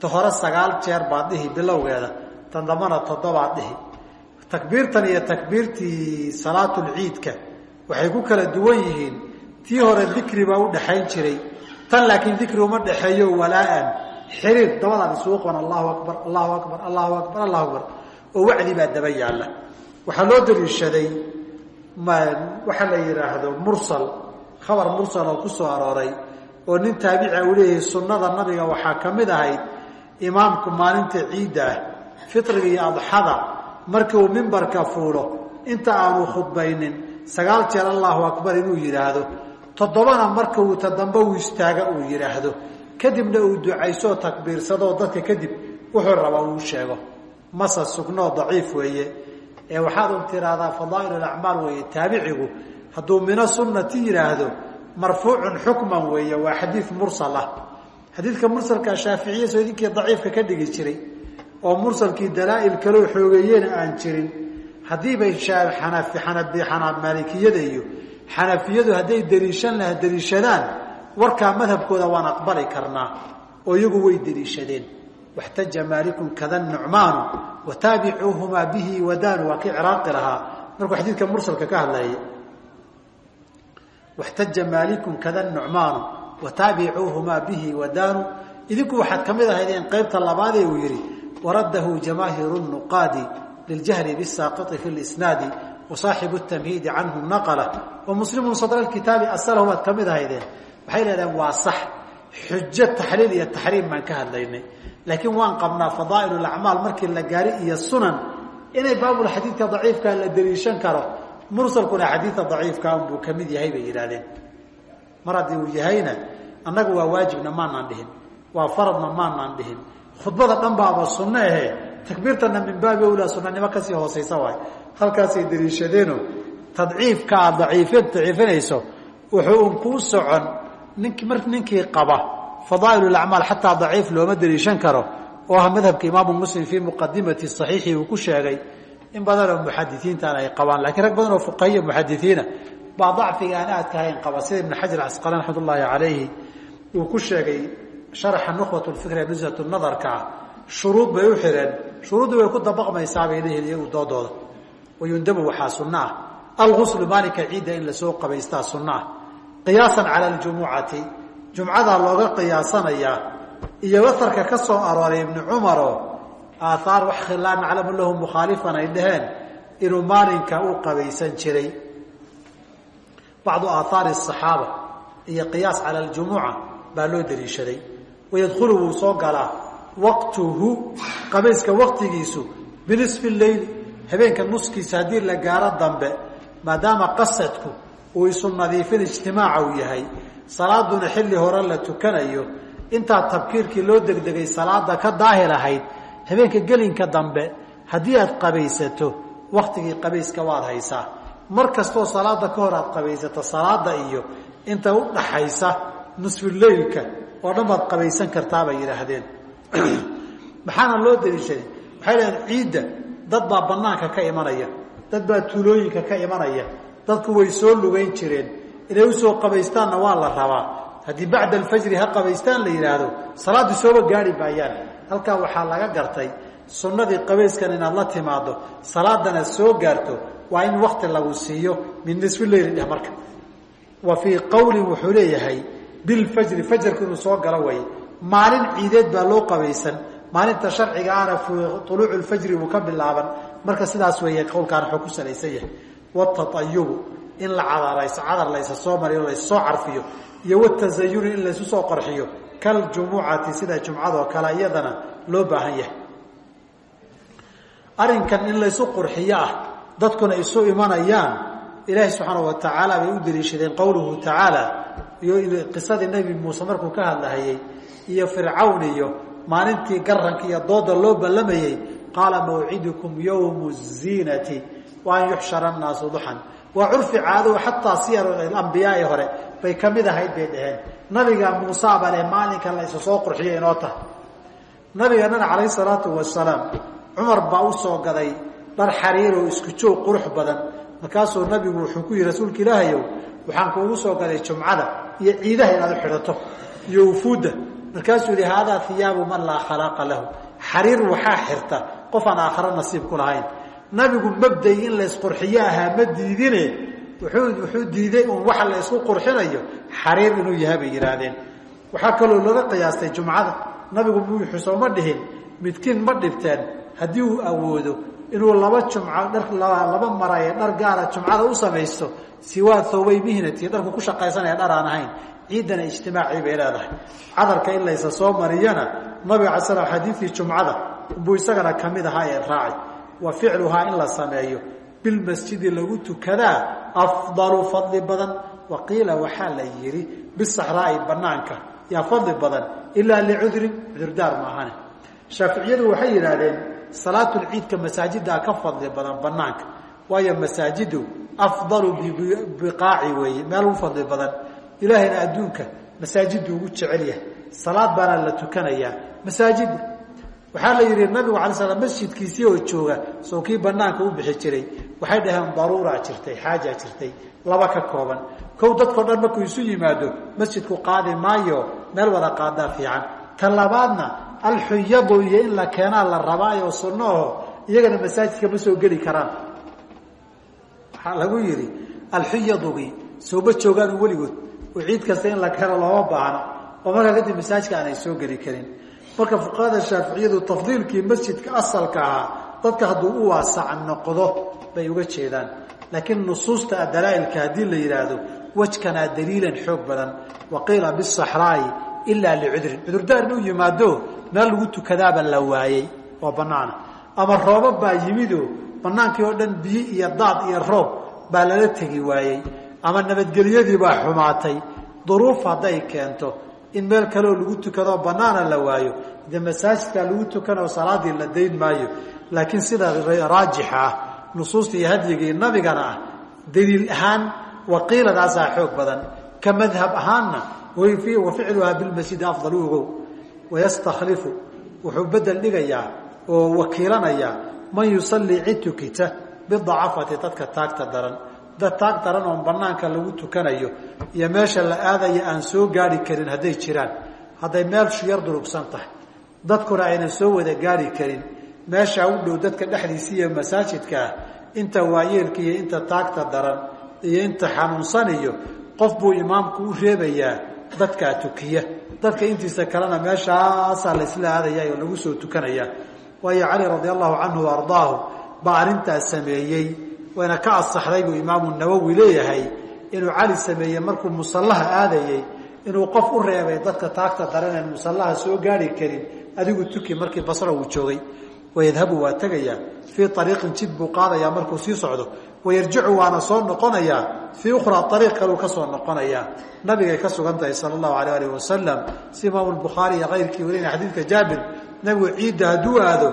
Ta hore sagaal jeer baad dhihi bilowgeeda tan dambana toddobaad dhihi. Takbiirtan iyo takbiirtii salaatulciidka waxay ku kala duwan yihiin. Tii hore dikri baa u dhexayn jiray. Tan laakiin dikri uma dhexeeyo walaa-an. Xiriir dabadaad isugu qaban allahu akbar allahu akbar allahu akbar allahu akbar. Oo wacdi baa daba yaalla. Waxaa loo daliishaday waxaa la yidhaahdo mursal khabar mursal oo ku soo arooray. Oo nin taabica uu leeyahay sunnada nabiga waxaa ka mid ahayd imaamku maalinta ciidda ah fitriga iyo adxada. Markii uu mimbarka fuulo inta aanu khudbaynin sagaal jeer allahu akbar inuu yidhaahdo toddobana marka uu tadamba uu istaaga uu yidhaahdo kadibna uu ducaysoo takbiirsadoo dadka kadib wuxuu rabaa uu sheego. Mase sugnoo daciif weeye. Ee waxaad un tiraahdaa fadaa'il acmaal weeye taabicigu hadduu mina sunnati yidhaahdo marfuucun xukman weeye waa xadiid mursal ah xadiidka mursalka shaaficiya soo idinkii daciifka ka dhigi jiray oo mursalkii dalaa'il kaloo xoogeeyena aan jirin haddii bay xanafi xanabi xanaa maalikiyada iyo xanafiyadu hadday daliishan laha daliishadaan warkaa madhabkooda waan aqbali karnaa oo iyagu way daliishadeen waxtaja maalikun kada nucmaanu wataabicuuhumaa bihi wadaanu waa kii ciraaqi lahaa. Markuu xadiidka mursalka ka hadlayay waxtaja maalikun kada nucmaanu wataabicuuhumaa bihi wadaanu idinku waxaad ka mid ahaydeen qaybta labaadee uu yidhi waradahu jamaahiru nuqaadi liljahri bisaaqiti fi lisnaadi wasaaxibu tamhiidi canhu naqla wamuslimun sadra kitaabi asalahu waad ka mid ahaydeen waxay leedahen waa sax xujo taxliil iyo taxriim baan ka hadlaynay laakiin waan qabnaa fadaa'il acmaal markii la gaari iyo sunan inay baabulxadiidka daciifka la daliishan karo mursalkuna xadiidka daciifka unbuu ka mid yahay bay yidhahdeen mar haddii uu yahayna annaga waa waajibna maanaan dhihin waa faradna maanaan dhihin khudbada dhan baaba sunno ahe takbiirtana min baabi owlaa sunanimo ka sii hoosaysa waay. Halkaasay daliishadeeno tadciifka aad daciifin daciifinayso wuxuu un kuu socon nink mar ninkii qaba fadaa'il acmaal xataa daciif looma daliishan karo oo ah madhabka imaamu muslim fii muqadimati saxiixi uu ku sheegay in badanoo muxadisiintan ay qabaan lakiin rag badan oo fuqahiya muxadisiina baa dacfiga aan aadka ahayn qaba sida ibn xajar casqalaan raxmat ullaahi calayhi uu ku sheegay sharaxa nukhbat lfikr ee nushat nadarka ah shuruud bay u xireen shuruuddii way ku dabaqmaysaa bay leeyihiin iyagu doodooda. Wayundabu waxaa sunno ah maalinka ciidda in la soo qabaystaa sunno qiyaasan cala aljumucati. Jumcadaa looga qiyaasanayaa. Iyo wasarka ka soo arooray ibni cumaroo aaaar wax khilaa naclamu lahu mukhaalifan ay dhaheen inuu maalinka u qabaysan jiray. Bacdu aaaari asaxaaba iyo qiyaas cala aljumuca baa loo daliishaday wayadkhulu wuu soo galaa waqtuhu qabayska waqtigiisu binisfi leyli habeenka nuskiisa haddii la gaaro dambe maadaama qasadku uu isu nadiifin ijtimaaca uu yahay salaaduna xilli hore la tukanayo intaa tabkiirkii loo degdegay salaada ka daahir ahayd habeenka gelinka dambe haddii aad qabaysato waktigii qabayska waad haysaa. Mar kastoo salaada ka hor aad qabaysato salaada iyo inta u dhaxaysa nusfuleylka oo dhan baad qabaysan kartaa bay yidhaahdeen maxaana loo daliishaday waxay dhaheen ciidda dad baa banaanka ka imanaya dad baa tuulooyinka ka imanaya dadku way soo lugayn jireen inay u soo qabaystaanna waa la rabaa. Haddii bacda alfajri ha qabaystaan la yidhaahdo salaaddii sooba gaari maayaan halkaa waxaa laga gartay sunnadii qabayskan inaad la timaado salaadana soo gaarto waa in wakti lagu siiyo min nisfi leyli dheh marka. Wa fii qowlin wuxuu leeyahay bilfajri fajarku inuu soo galo way maalin ciideed baa loo qabaysan. Maalinta sharcigaana uluucu lfajri buu ka bilaaban. Marka sidaas weeye qowlkaan wuxuu ku salaysan yahay. Wataayubu in la cadarayso cadar laysa soo mariyo lassoo carfiyo iyo watazayuni in laysu soo qarxiyo. Kaljumucati sida jumcadoo kale iyadana loo baahan yahay. Arrinkan in laysu qurxiyo ah dadkuna isu imanayaan ilaahi subxaana wa tacaala bay u daliishadeen qowluhu tacaala iyo qisadii nebi muuse markuu ka hadlahayey iyo fircawn iyo maalintii garanka iyo dooda loo ballamayey qaala mawcidukum yowmu ziinati wa an yuxshara annaasu duxan. Waa curfi caadow xataa siyar ambiyaai hore bay ka mid ahayd bay dhaheen. Nabiga muuse bale maalinkan la isa soo qurxiyo inoo tahay nabigeenana calayhi salaatu wasalaam cumar baa u soo gaday dhar xariiroo isku joog qurux badan. Markaasuu nabigu wuxuu ku yihi rasuulka ilaahayow waxaan kuugu soo gaday jumcada iyo ciidaha inaad u xidhato iyo ufuudda markaasuu yihi haadaa hiyaabu man laa khalaaqa lahu. Xariir waxaa xirta qof aan aakharo nasiib ku lahayn. Nabigu mabday in laysqurxiyo ahaa ma diidine. Wuxuu wuxuu diiday un waxa la ysku qurxinayo. Xariir inuu yahay bay yidhaahdeen. Waxaa kaloo laga qiyaastay jumcada. Nabigu wuxuusoo ma dhihin midkiin ma dhibteen. Haddii uu awoodo inuu laba jumca dhar laba maraye dhar gaara jumcada u samaysto siwaa thawbay mihnati dharku ku shaqaysanaya dhar aan ahayn ciiddana ijtimaacii bay leedahay. Cadarka in laysa soo mariyana nabiga ala xadiidkii jumcada buu isagana ka mid ahaa ee raacay. Wa ficluhaa in la sameeyo. Bilmasjidi lagu tukadaa afdalu fadli badan. Wa qiila waxaa la yidhi bisaxraai banaanka yaa fadli badan ilaa licudrin cudurdaar maahane shaaficiyadu waxay yidhaahdeen salaatulciidka masaajidaa ka fadli badan banaanka waayo masaajidu afdalu biqaaci weeye meel u fadli badan ilaahayna adduunka masaajiddu ugu jecel yahay. Salaad baana la tukanayaa. Masaajida waxaa la yidhi nabigu alay slam masjidkiisii oo jooga soo kii banaanka u bixi jiray. Waxay dhaheen daruuraa jirtay xaajaa jirtay laba ka kooban. Kow dadkao dhan markuu isu yimaado masjidku qaadi maayo meel wada qaadaa fiican. Ta labaadna alxuyadu iyo in la keenaa la rabaayo sunnaho iyagana masaajidka ma soo geli karaan. Waxaa lagu yidhi alxuyadugii sooma joogaan weligood. oo ciid kasta in la keeno looma baahno oo markaa kadib masaajidka aanay soo geli karin. Marka fuqahada shaaficiyadu tafdiilkii masjidka asalka ahaa dadka hadduu u waasac noqdo bay uga jeedaan. Laakiin nusuusta dalaailka haddii la yidhaahdo wejkanaa daliilan xoog badan. Wa qiila bisaxraai ilaa licudrin cudurdaar inuu yimaado meel lagu tukadaaba la waayey oo banaana ama roobab baa yimidoo banaankii oo dhan biyo iyo daad iyo roob baa lala tegi waayey ama nabadgelyadii baa xumaatay. Duruuf hadday keento. In meel kaleoo lagu tukadoo banaana la waayo. Dee masaajidkaa lagu tukanoo salaadii la dayn maayo. Laakiin sida raajixa ah nusuusta iyo hadyigii nabigana ah daliil ahaan waqiiladaasaa xoog badan. Ka madhab ahaanna wa ficluhaa bilmasjidi afdal u ogow wayastaklifu wuxuu bedel dhigayaa oo wakiilanayaa man yusallii cid tukita bidacafati dadka taagta daran dad taag daran oon banaanka lagu tukanayo iyo meesha la aadaya aan soo gaari karin hadday jiraan hadday meel shuyar durugsan tahay. Dadkuna aynan soo wada gaari karin. Meeshaa u dhow dadka dhexdiisa iyo masaajidka ah inta waayeelka iyo inta taagta daran iyo inta xanuunsan iyo qof buu imaamku u reebayaa dadkaa tukiya. Dadka intiisa kalena meeshaasaa laysla aadaya oo lagu soo tukanaya. Waayo cali radi allahu canhu wa ardaahu baa arrintaas sameeyey wayna ka asaxday buu imaamu nawowi leeyahay inuu cali sameeyey markuu musallaha aadayey inuu qof u reebay dadka taagta daraneen musallaha soo gaari karin adigu tuki markii basra uu joogay. Wayadhabu waa tegayaa fii ariiqin jid buu qaadayaa markuu sii socdo. Wayarjicu waana soo noqonayaa. Fii ukhraa ariiq kaluu ka soo noqonayaa. Nabigay ka sugan tahay sala allahu alayh alih wasalam si imaamu bukhaari iyo kayrkii warinaya xadiidka jaabir nabigu ciidda hadduu aado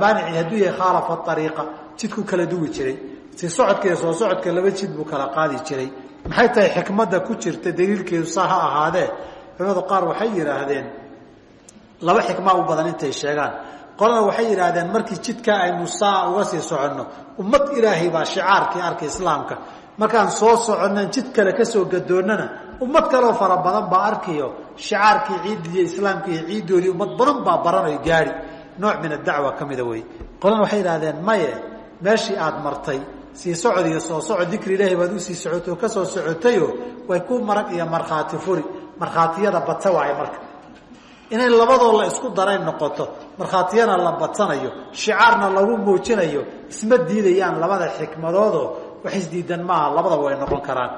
baanici hadduu yahay khaalafa jidku kala duwi jiray si socodka iyo soo socodka laba jid buu kala qaadi jiray. Maxay tahay xikmadda ku jirta daliilkeedu saa ha ahaadee? Culimadu qaar waxay yidhaahdeen laba xikmaa u badan intay sheegaan. Qolana waxay yidhaahdeen markii jidkaa aynu saa uga sii soconno ummad ilaahay baa shicaarkii arka islaamka. Markaan soo soconnan jid kale ka soo gadoonnana ummad kaleoo fara badan baa arkayo shicaarkii ciiddi iyo islaamka iyo ciiddoodii ummad badan baa baranayo gaari. Nooc min adacwa ka mida wey qolana waxay yidhahdeen maye meeshii aada martay sii socod iyo soo socod dikri ilaahay baad u sii socotay oo ka soo socotayo way ku marag iyo markhaati furi. Markhaatiyada bata waaye marka. Inay labadoo la isku daray noqoto markhaatiyana la badsanayo shicaarna lagu muujinayo isma diidayaan labada xikmadoodoo wax isdiidan maaha labadaba way noqon karaan.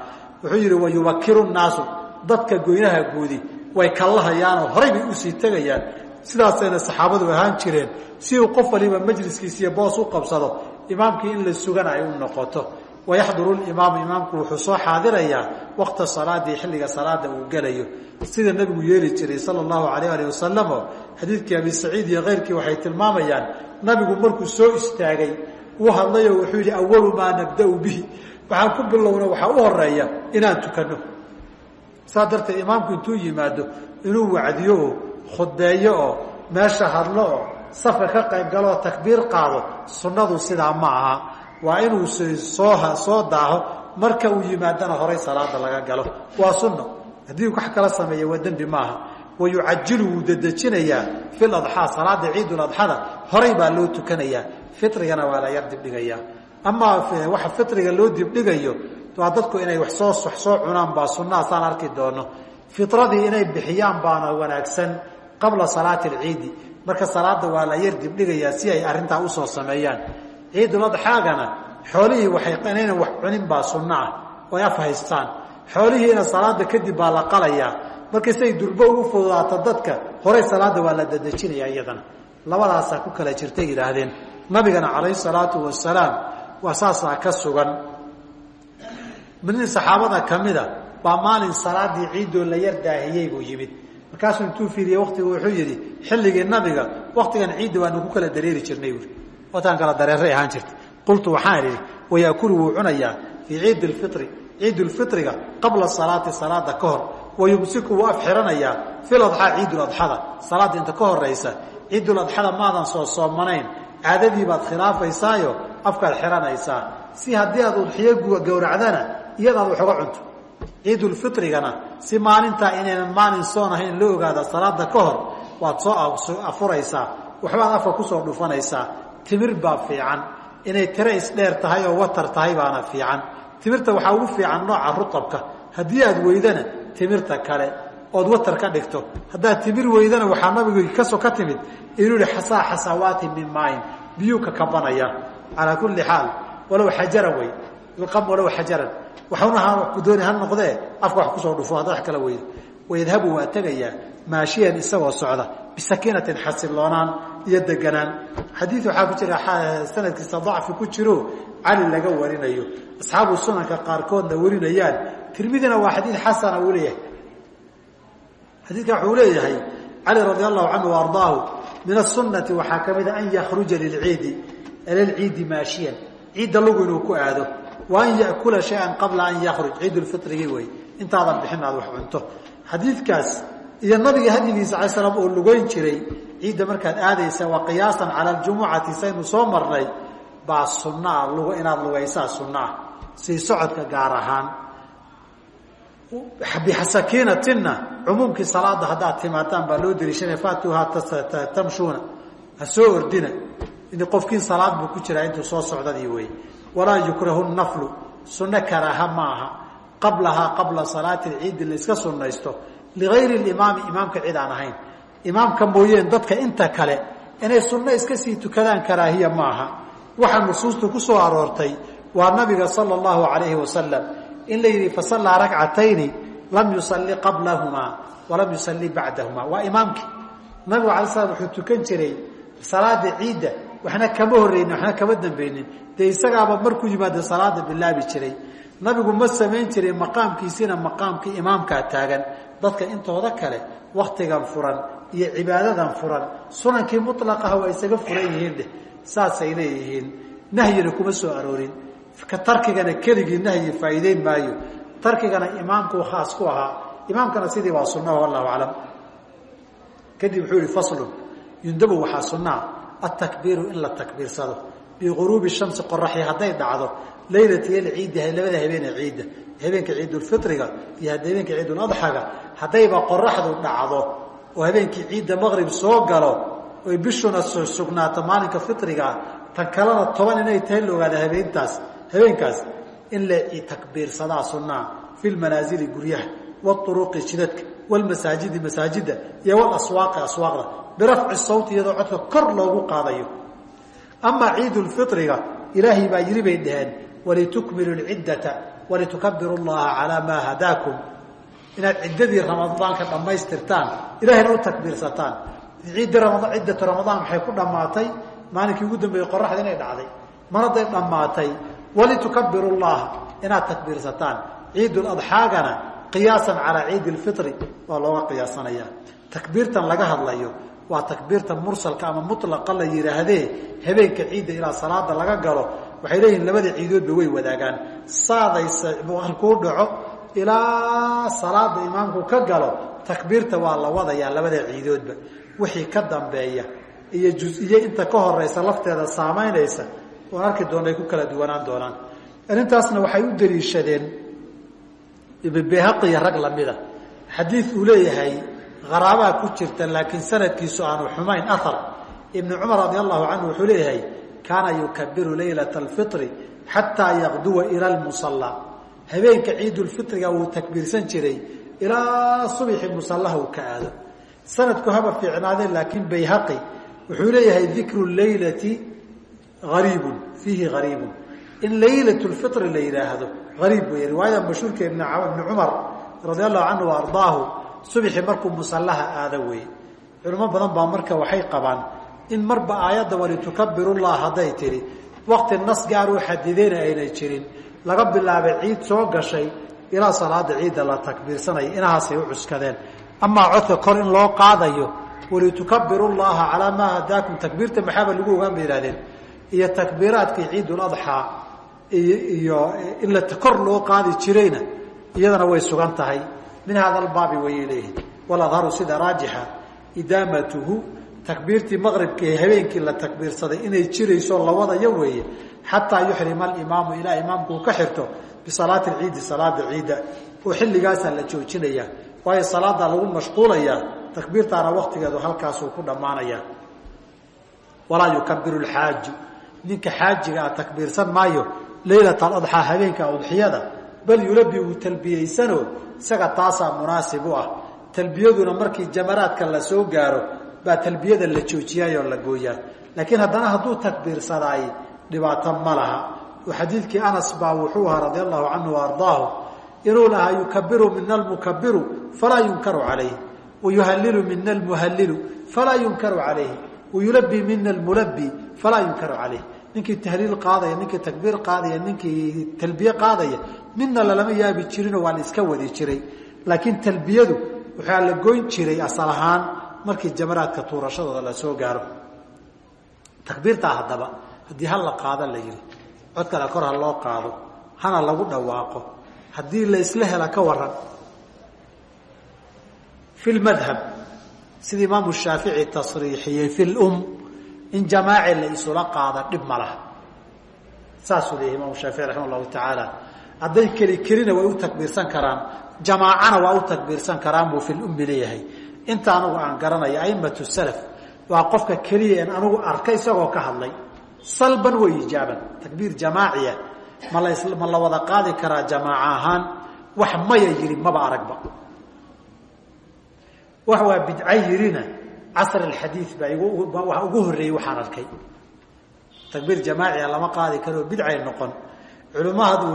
Wuxuu yidhi wayubakiru nnaasu. Dadka goynaha guudi way kallahayaanoo horay bay u sii tegayaan. Sidaasayna saxaabadu ahaan jireen. Si uu qof waliba majliskiisiiyo boos u qabsado imaamkii in la sugana ay u noqoto. Wayaxduru imaamu imaamku wuxuu soo xaadirayaa waqta salaadii xilliga salaada uu gelayo. Sida nebigu yeeli jiray sala allahu alayh alih wasalamo xadiidkii abi saciid iyo keyrkii waxay tilmaamayaan nabigu markuu soo istaagay uu hadlayo wuxuu yidhi awalu maa nabda'u bihi. Waxaan ku bilowna waxaa u horreeya inaan tukanno saa darteed imaamku intuu yimaado inuu wacdiyo oo khudbeeyo oo meesha hadlo oo safka ka qayb galoo takbiir qaado sunnadu sidaa ma aha. Waa inuu soo soo daaho marka uu yimaadana horay salaada laga galo. Waa sunno. Haddii wax kala sameeya waa dembi maaha wayucajilu wuu dedejinayaa fi ladxaa salaada ciiduladxada horay baa loo tukanayaa. Firigana waa la yar dibdhigayaa. Amaa waxa firiga loo dibdhigayo waa dadku inay wax soo wax soo cunaan baa sunnaha saan arki doono. Firadii inay bixiyaan baana wanaagsan qabla salaati alciidi marka salaada waa la yar dibdhigayaa si ay arrintaa u soo sameeyaan. Ciiduladxaagana xoolihii waay inaynan wax cunin baa sunno ah oy af haystaan xoolihiina salaada kadib baa la qalayaa. Marka siay durbo ugu fududaato dadka horay salaada waa la dadejinaya iyadana. Labadaasaa ku kala jirtay yidhaahdeen. Nabigana calayhi salaatu wasalaam waa saasaa ka sugan. Nin saxaabada kamida baa maalin salaadii ciiddoo la yar daahiyey buu yimid markaasuu intuu fiiriyey waktigu wuxuu yidhi xilligii nabiga waktigan ciidda waanu ku kala dareeri jirnay buui wataan kala dareeray ahaan jirta. Qultu waxaan idhi wayaakulu wuu cunayaa fii ciidi lfiri ciid lfiriga qabla salaati salaada ka hor. Wayumsiku wuu af xiranayaa filadxaa ciiduladxada salaada inta ka horaysa ciiduladxada maadan soo soomanayn. Caadadii baad khilaafaysaayo afkaad xiranaysaa. Si haddii aad udxiyo gowracdana iyadaad wax uga cunto ciidulfirigana si maalintaa inaynan maalin soon ahayn la ogaada salaada ka hor waad soo afuraysaa waxbaad afka ku soo dhufanaysaa. Timir baa fiican. Inay tiro isdheer tahay oo watar tahay baana fiican. Timirta waxaa ugu fiican nooca rutabka. Haddii aad weydana timirta kale ood watar ka dhigto. Haddaad timir weydana waxaa nabigu kaso ka timid? Inuu yihi xasaa xasawaati min maayin. Biyuu ka kabanaya calaa kulli xaal walow xajaran wey ilqam walow xajaran waxuna dooni ha noqdee afka wax ku soo dhufo hadda wax kala weydo wayadhabu waa tegayaa maashiyan isagoo socda bisakiinatin xasiloonaan iyo deganaan xadiid waxaa ku jira sanadkiisa dacfi ku jiro cali laga warinayo asxaabu sunanka qaarkoodna warinayaan tirmidina waa xadiid xasana uu leeyahay xadiidka wuxuu leeyahay cali radi allahu canhu ardaahu min asunati waxaa ka mida an yakruja lilciidi lilciidi maashiyan ciidda lugu inuu ku aado wa an yakula shayan qabla an yakruj ciid lfirigii wey intaadan bixin aad wax cunto xadiidkaas iyo nabiga hadyigiisa alay slam oo lugeyn jiray ciidda markaad aadaysa waa qiyaasan cala aljumucati saynu soo marnay baa sunaa inaad lugaysaa sunnaah sii socodka gaar ahaan bixasakiinatinna cumuumkii salaada haddaad timaadaan baa loo dariishanaya faatuhaa tamshuuna ha soo ordina in qofkiin salaad buu ku jiraa intuu soo socdadii wey walaa yukrahu naflu. Sunno karaaha ma aha qablahaa qabla salaati lciidi la iska sunnaysto. Ligayri limaami imaamka cid aan ahayn. Imaamka mooyeen dadka inta kale inay sunno iska sii tukadaan karaahiya ma aha waxaa nusuustu ku soo aroortay waa nabiga sala allahu alayhi wasalam in la yidhi fasallaa rakcatayni lam yusalli qablahumaa walam yusalli bacdahumaa waa imaamkii nabigu alay slam wuxuu tukan jiray salaada ciidda waxna kama horreynin waxna kama dambeynin dee isagaaba markuu yimaado salaada bilaabi jiray nabigu ma samayn jiray maqaamkiisina maqaamkii imaamkaa taagan. Dadka intooda kale waktigan furan iyo cibaadadan furan sunankii mulaqaha waa isaga furan yihiin dheh saasay leeyihiin. Nahyina kuma soo aroorin. Tarkigana keligii nahyi faa'iideyn maayo. Tarkigana imaamkuu khaas ku ahaa. Imaamkana sidii waa sunnaho wallahu aclam. Kadib wuxuu yihi faslun yundabu waxaa sunnaa atakbiiru in la takbiirsado biguruubi shamsi qoraxi hadday dhacdo laylati lciidi labada habeene ciidda habeenka ciidulfiriga iyo habeenka ciiduladxaga haddayba qoraxdu dhacdo oo habeenkii ciidda maqrib soo galo oy bishuna sugnaato maalinka firigaa tan kalena toban inay tahay la habeentaas habeenkaas in la takbiirsadaa sunnaa fi lmanaasili guryaha waruqi jidadka wlmasaajidi masaajida iyo walaswaaqi aswaaqda birafci sawti iyadoo codka kor loogu qaadayo. Amaa ciidulfiriga ilaahay baa yiri bay dhaheen walitukmilu lciddata walitukabiru llaha calaa maa hadaakum. Inaad ciddadii ramadaanka dhammaystirtaan ilahayna u takbiirsataan. Ciiddii ramadaan ciddatu ramadaan waxay ku dhammaatay maalinkii ugu dambeeyey qoraxda inay dhacday. Mar hadday dhammaatay walitukabiru llaha inaad takbiirsataan. Ciiduladxaagana qiyaasan calaa ciidi lfitri waa looga qiyaasanayaa. Takbiirtan laga hadlayo waa takbiirta mursalka ama mulaqa la yidhaahdee habeenka ciidda ilaa salaada laga galo. Waxay leeyihiin labada ciidoodba way wadaagaan. Saadaysa halkuu dhaco ilaa salaada imaamku ka galo takbiirta waa la wadayaa labada ciidoodba. Wixii ka dambeeya iyo jus-iyo inta ka horeysa lafteeda saamaynaysa oon arki doona ay ku kala duwanaan doonaan. Arrintaasna waxay u daliishadeen ibnbayhaqiya rag lamida xadiid uu leeyahay qaraabaa ku jirta laakiin sanadkiisu aanu xumayn. Ahar ibnu cumar radi allahu canhu wuxuu leeyahay kaana yukabiru laylata alfitri xataa yaqduwa ila lmusalla habeenka ciidulfitriga wuu takbiirsan jiray ilaa subxi musallaha uu ka aado. Sanadku haba fiicnaadeen laakiin bayhaqi wuxuu leeyahay dikru laylati ariibun fiihi ariibun in laylat lfitri la yidhaahdo ariib wey riwaayada mashhuurka ibn cumar radi allahu canhu ardaahu subxi markuu musallaha aado wey culimo badan baa marka waxay qabaan in marba aayadda walitukabirulah hadday tihi wakti nas gaar u xadideyna aynay jirin. Laga bilaabay ciid soo gashay ilaa salaada ciidda la takbiirsanaya inahaasay u cuskadeen. Amaa codka kor in loo qaadayo walitukabiru llaha calaa maa hadaakum. Takbiirta maxaaba lagu ogaan bay yihahdeen iyo takbiiraadkii ciiduladxaa iyo in la kor loo qaadi jirayna iyadana way sugan tahay min hada albaabi wayay leeyihiin waladharu sida raajixa. Idaamatuhu takbiirtii maqribka ee habeenkii la takbiirsaday inay jirayso la weeye xataa yuxrima alimaamu ilaa imaamku uu ka xirto bisalaati ciidi salaada ciidda oo xilligaasaa la joojinaya waayo salaadaa lagu mashquulayaa takbiirtaana waktigeedu halkaasuu ku dhammaanaya. Walaa yukabiru lxaaju ninka xaajigaa takbiirsan maayo laylat aladxaa habeenka udxiyada bal yulabi wuu talbiyeysano isaga taasaa munaasib u ah. Talbiyaduna markii jamaraadka la soo gaaro baa talbiyada la joojiyayoo la gooyaa. Laakiin haddana hadduu takbiirsadaay dhibaato ma laha. Oo xadiidkii anas baa wuxuu ahaa radia allahu canhu ardaahu inuu lahaa yukabiru mina almukabiru falaa yunkaru calayhi wayuhalilu mina almuhalilu falaa yunkaru calayhi wayulabi mina almulabi falaa yunkaru calayh ninkii tahliil qaadaya ninkii takbiir qaadaya ninkii talbiye qaadaya midna lalama yaabi jirinoo waa la iska wadi jiray. Laakiin talbiyadu waxaa la goyn jiray asal ahaan markii jamaraadka tuurashadooda la soo gaaro. Takbiirtaa haddaba haddii hal la qaado la yidhi cod kale kor ha loo qaado hana lagu dhawaaqo haddii la isla hela ka waran fi lmadhab sida imaamu shaafici tasriixiyey fi lum in jamaaci la isula qaada dhib ma laha. Saasuu leeyahy imaamu shaafici raxima llahu tacaala hadday keli kelina way u takbiirsan karaan jamaacana waa u takbiirsan karaan buu fi lummi leeyahay. Inta anigu aan garanaya aimatu salaf waa qofka keliya en anigu arka isagoo ka hadlay salban way ijaaban. Takbiir jamaaciya ma la ma la wada qaadi karaa jamaaca ahaan wax maya yidhi maba aragba. Wax waa bidca yidhina casr alxadiid baa iwa ugu horreeyey waxaan arkay. Takbiir jamaaciya lama qaadi karoo bidcay noqon. Culimmahadu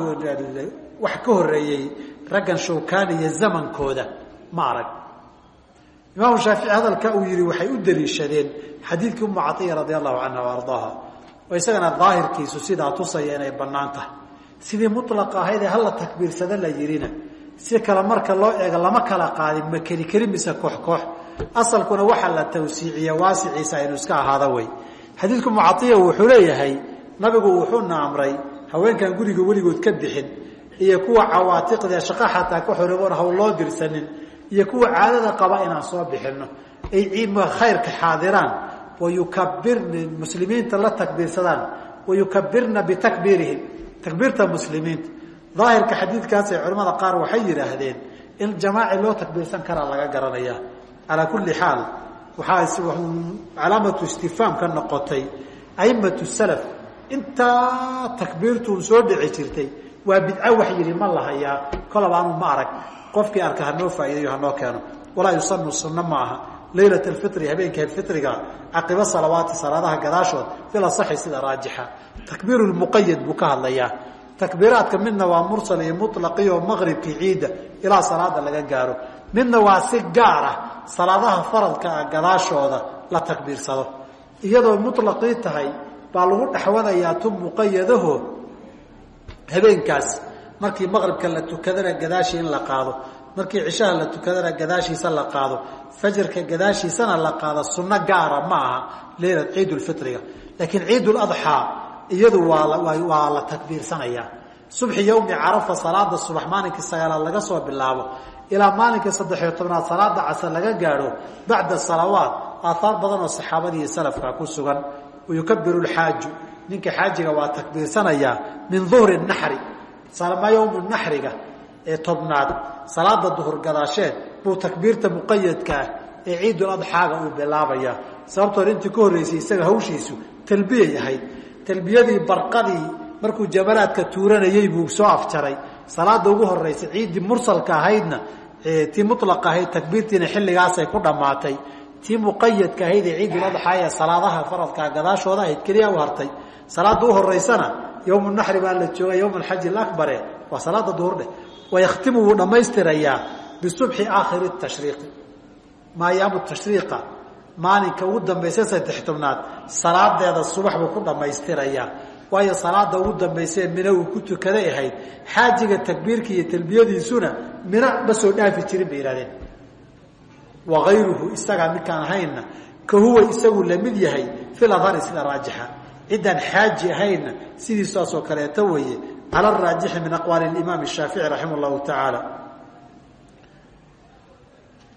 wax ka horreeyey raggan shawkaani iyo zamankooda ma arag. Imaamu shaafici hadalka uu yihi waxay u daliishadeen xadiidkii umu caiya radi allahu canha ardaaha. Oo isagana daahirkiisu sidaa tusaya inay bannaan tahay. Sidii mulaqa ahayd ee hala takbiirsada la yidhina si kale marka loo eego lama kala qaadin ma keli keli mise koox koox asalkuna waxaa la tawsiiciya waasiciisa aynu iska ahaada wey xadiidku umu caiya wuxuu leeyahay nabigu wuxuuna amray haweenkan guriga weligood ka bixin iyo kuwa cawaatiqda shaqa xataa ka xoroboon hawl loo dirsanin iyo kuwa caadada qaba inaan soo bixino ay khayrka xaadiraan wayukabirna muslimiinta la takbiirsadaan wayukabirna bitakbiirihim takbiirta muslimiinta. Daahirka xadiidkaasay culamada qaar waxay yidhaahdeen in jamaaci loo takbiirsan karaa laga garanaya calaa kulli xaal waxaa calaamatu istifhaam ka noqotay aimatu salaf. Intaa takbiirtuun soo dhici jirtay waa bidco wax yidhi ma lahayaa kolaba anu ma arag. Qofkii arka hanoo faa'iidayo hanoo keeno. Walaa yusanu sunno ma aha. Laylat alfitri habeenka fitriga caqibo salawaati salaadaha gadaashood fil asaxi sida raajixa. Takbiiru lmuqayad buu ka hadlayaa. Takbiiraadka midna waa mursal iyo mulaqiyo maqribkii ciidda ilaa salaada laga gaaro. Midna waa si gaar ah salaadaha faradka ah gadaashooda la takbiirsado. Iyadoo mulaqii tahay baa lagu dhexwadayaa tu muqayadaho habeenkaas. Markii maqribka la tukadana gadaashii in la qaado. Markii cishaha la tukadana gadaashiisa la qaado. Fajarka gadaashiisana la qaado sunno gaara ma aha leylad ciid lfitriga laakiin ciid ladxaa iyadu waa la takbiirsanayaa. Subxi yowmi carafa salaada subax maalinkii sagaalaad laga soo bilaabo ilaa maalinkii saddexiyo tobnaad salaada casar laga gaadho bacda salawaat aaaar badan oo saxaabadii iyo salafka ku sugan. Wayukabiru lxaaju ninka xaajiga waa takbiirsanayaa min duhri naxri ma yowmu naxriga ee tobnaad. Salaada duhur gadaasheed buu takbiirta muqayadka ah ee ciidul adxaaga uu bilaabaya. Sababtoo intii ka horreysay isaga hawshiisu talbiyay ahayd. Talbiyadii barqadii markuu jamaraadka tuuranayey buu soo afjaray. Salaada ugu horeysa ciiddii mursalka ahaydna tii mulaqa ahayd takbiirtiina xilligaasay ku dhammaatay. Tii muqayadka ahayd ee ciidul adxaa ee salaadaha faradkaa gadaashooda ahayd keliya u hartay. Salaada u horeysana yowm naxri baa la jooga yowm alxaji alakbare. Waa salaada duhurdheh wayakhtimu wuu dhammaystirayaa bisubxi aakhiri tashriiqi maayaamu tashriiqa. Maalinka ugu dambaysa saddex tobnaad salaadeeda subax buu ku dhammaystirayaa waayo salaada ugu dambaysae mina uu ku tukaday ahayd xaajiga takbiirka iyo talbiyadiisuna mina ma soo dhaafi jirin bay yihahdeen waayruhu isagaa midkaan ahaynna ka huwa isagu la mid yahay fil adhari sida raajixa. Ciddaan xaaji ahaynna sidiisaasoo kaleeto weeye cala araajixi min aqwaali imaam shaafici raximah llahu tacaala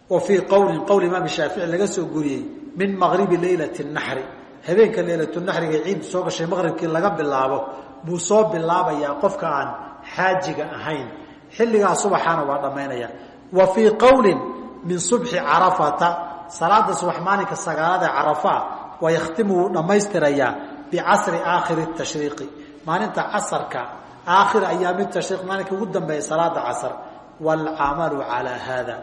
wa fii qowlin qowl imaam shaafici laga soo guriyey min maqribi leylati naxri habeenka leylatnaxriga ciid soo gashay maqribkii laga bilaabo buu soo bilaabayaa qofka aan xaajiga ahayn. Xilligaa subaxaana waa dhammaynaya. Wa fii qowlin min subxi carafata salaada subax maalinka sagaalada carafaa wayakhtimu wuu dhammaystirayaa bicasri aakhiri tashriiqi. Maalinta casarka aakhir ayaami tashriiq maalinka ugu dambeeya salaada casar. Waalcamalu calaa haada.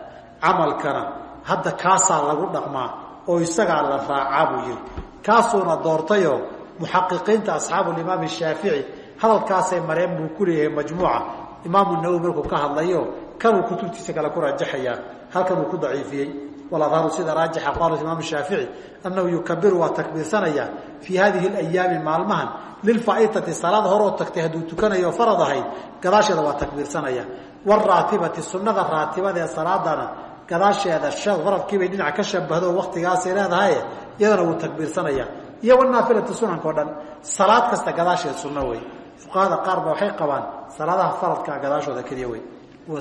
Camalkana hadda kaasaa lagu dhaqmaa oo isagaa la raacaa buu yihi kaasuuna doortayoo muxaqiqiinta asxaabulimaam shaafici hadalkaasay mareen buu ku leeyahay majmuuca. Imaamu nawowi markuu ka hadlayo kanuu kutubtiisa kale ku rajaxayaa halkan uu ku daciifiyey. Waladharu sida raajixa qaal imaam shaafici annahu yukabiru waa takbiirsanaya fii hadihi ayaami maalmahan lilfaaitati salaad horoo tagtay hadduu tukanayo farad ahayd gadaasheeda waa takbiirsanaya. Waraatibati sunada raatibada salaadana gadaasheeda faradkiibay dhinac ka shabahdo waktigaasay leedahay iyadana wuu takbiirsanaya. Iyo wanaafilati sunanka o dhan salaad kasta gadaasheed sunno wey. Fuqahada qaar ba waxay qabaan salaadaha faradkaa gadaashooda keliya wey. Wa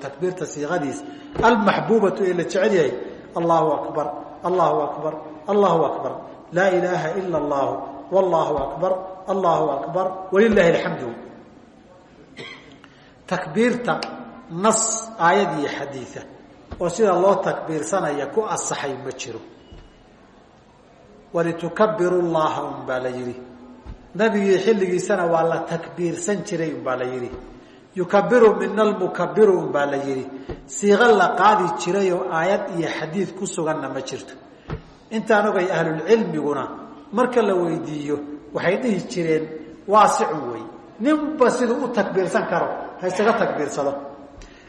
takbiirta siiqadiis almaxbuubatu ee la jecel yahay allahu akbar allahu akbar allahu akbar. Laa ilaaha ila allahu wallahu akbar allahu akbar. Walilaahi alxamdu takbiirta nas aayad iyo xadiida oo sida loo takbiirsanaya ku asaxay ma jiro. Walitukabiru llaha un baa la yidhi. Nabigii xilligiisana waa la takbiirsan jiray un baa la yidhi. Yukabiru mina almukabiru un baa la yidhi. Siiqo la qaadi jiray oo aayad iyo xadiid ku suganna ma jirto. Intaan ogay ahlulcilmiguna marka la weydiiyo waxay dhihi jireen waasicun wey. Ninba siduu u takbiirsan karo ha isaga takbiirsado.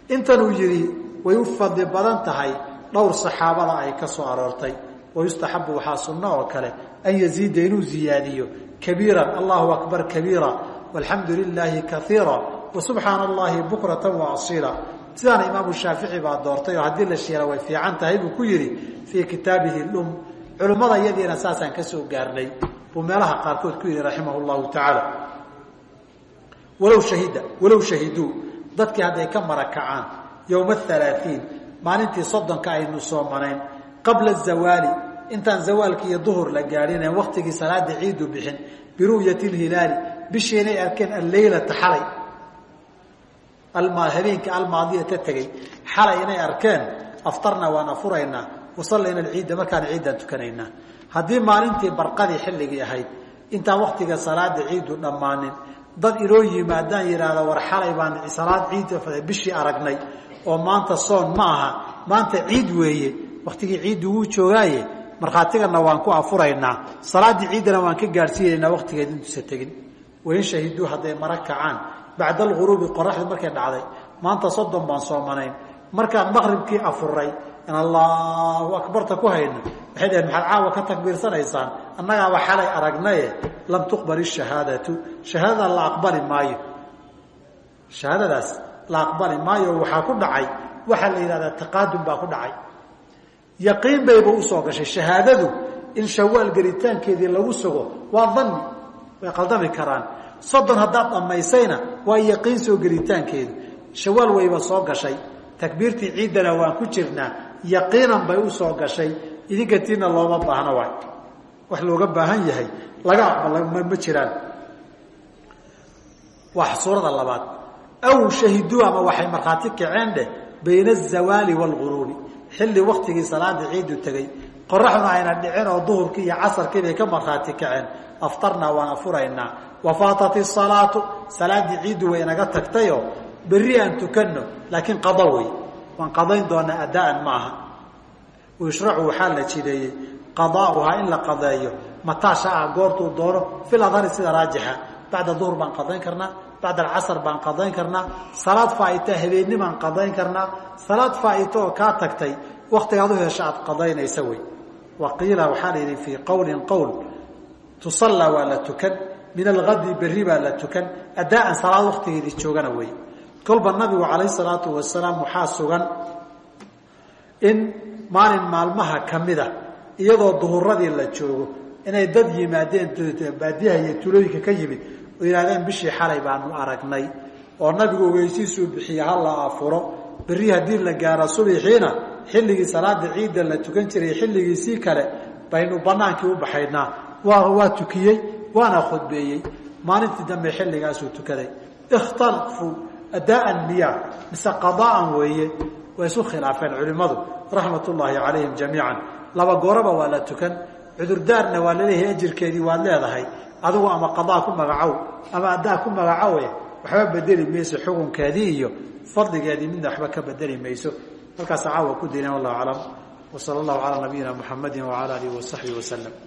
Intanuu yidhi way u fadli badan tahay dhowr saxaabada ay ka soo aroortay. Wayustaxabu waxaa sunno oo kale an yaziida inuu ziyaadiyo kabiiran allahu akbar kabiira walxamdu lilaahi kaiira wasubxaana allahi bukratan wa asiila. Sidaana imaamu shaafici baa doortay oo haddii la shiila way fiican tahay buu ku yidhi fii kitaabihi lum culimmada iyadiina saasaan ka soo gaarnay buu meelaha qaarkood ku yidhi raximah llahu tacaala. Walow shahida walow shahiduu dadkii hadday ka marakacaan yowma halaaiin maalintii soddonka aynu soomanayn qabla zawaali. Intaan zawaalki iyo duhur la gaadhinen waktigii salaada ciidu bixin. Biru'yati lhilaali bishii inay arkeen alleylata xalay. Habeenkii almaadiyata tegey. Xalay inay arkeen aftarna waan afuraynaa. Wasallayna alciidda markaan ciiddaan tukanaynaa. Haddii maalintii barqadii xilligii ahayd intaan waktiga salaada ciidu dhammaanin dad inoo yimaadaan yidhaahda war xalay baan salaad ciid bishii aragnay oo maanta soon ma aha. Maanta ciid weeye waktigii ciiddu wuu joogaaye. Markhaatigana waan ku afuraynaa. Salaaddii ciiddana waan ka gaadhsiinaynaa waktigeed intuusa tegin. Wain shahiduu hadday mara kacaan. Bacda alghuruubi qoraxdu markay dhacday. Maanta soddon baan soomanayn markaan maqribkii afuray in allahu akbarta ku hayno. Waxay dhaheen maxaad caawa ka takbiirsanaysaan? Annagaaba xalay aragnaye? Lam tuqbal ishahaadatu shahaadada la aqbali maayo. Shahaadadaas la aqbali maayo waxaa ku dhacay waxaa la yidhahdaa taqaadum baa ku dhacay. Yaqiin bayba u soo gashay shahaadadu in shawaal gelitaankeedii lagu sugo waa dhanni way qaldami karaan. Soddon haddaad dhammaysayna waa yaqiin soo gelitaankeedu shawaal wayba soo gashay takbiirtii ciiddana waan ku jirnaa yaqiinan bay u soo gashay idinka tiina looma baahna waay. Wax looga baahan yahay laga aqbala ma jiraan. Waa suurada labaad aw shahiduu ama waxay markhaati kaceen dheh bayna azawaali waalguruubi xilli waktigii salaada ciidu tegey qoraxduna ayna dhicin oo duhurkii iyo casarkii bay ka markhaati kaceen aftarnaa waan afuraynaa wafaatat isalaatu salaaddii ciiddu way inaga tagtayoo berri aan tukanno laakiin qado wey waan qadayn doonaa adaan ma aha yushracu waxaa la jideeyey qadaauhaa in la qadeeyo mataa shaa goortuu doono fil adhari sida raajixa bacda duhur baan qadayn karnaa bacda alcasar baan qadayn karnaa salaad faaita habeenni baan qadayn karnaa salaad faaita oo kaa tagtay waktigaad u hesha aad qadaynaysa wey. Wa qiila waxaa la yidhi fii qowlin qowl tusallaa waa la tukan min algadi berri baa la tukan adaan salaad waktigeedii joogana wey. Kolba nabigu calayh salaatu wasalaam waxaa sugan in maalin maalmaha ka mida iyadoo duhuradii la joogo inay dad yimaadeen baadiyaha iyo tulooyinka ka yimid oo yidhahdeen bishii xalay baanu aragnay oo nabigu ogeysiisuu bixiye hala afuro. Berri haddii la gaaro subixiina xilligii salaada ciidda la tukan jiray xilligiisii kale baynu banaankii u baxaynaa. Waa tukiyey waana khudbeeyey. Maalintii dambe xilligaasuu tukaday. Ikhtalafuu adaan miya mise qadaan weeye way isu khilaafeen culimmadu raxmat ullaahi calayhim jamiican. Laba gooraba waa la tukan cudurdaarna waa la leeyahay ajirkeedii waad leedahay adigu ama qadaa ku magacow ama adaa ku magacowe waxba bedeli mayso xukunkeedii iyo fadligeedii midna waxba ka bedeli mayso. Halkaasa caawa ku diina wallahu aclam. Wa sala allahu calaa nabiyina muxamadi wacala alihi wasaxbihi waslem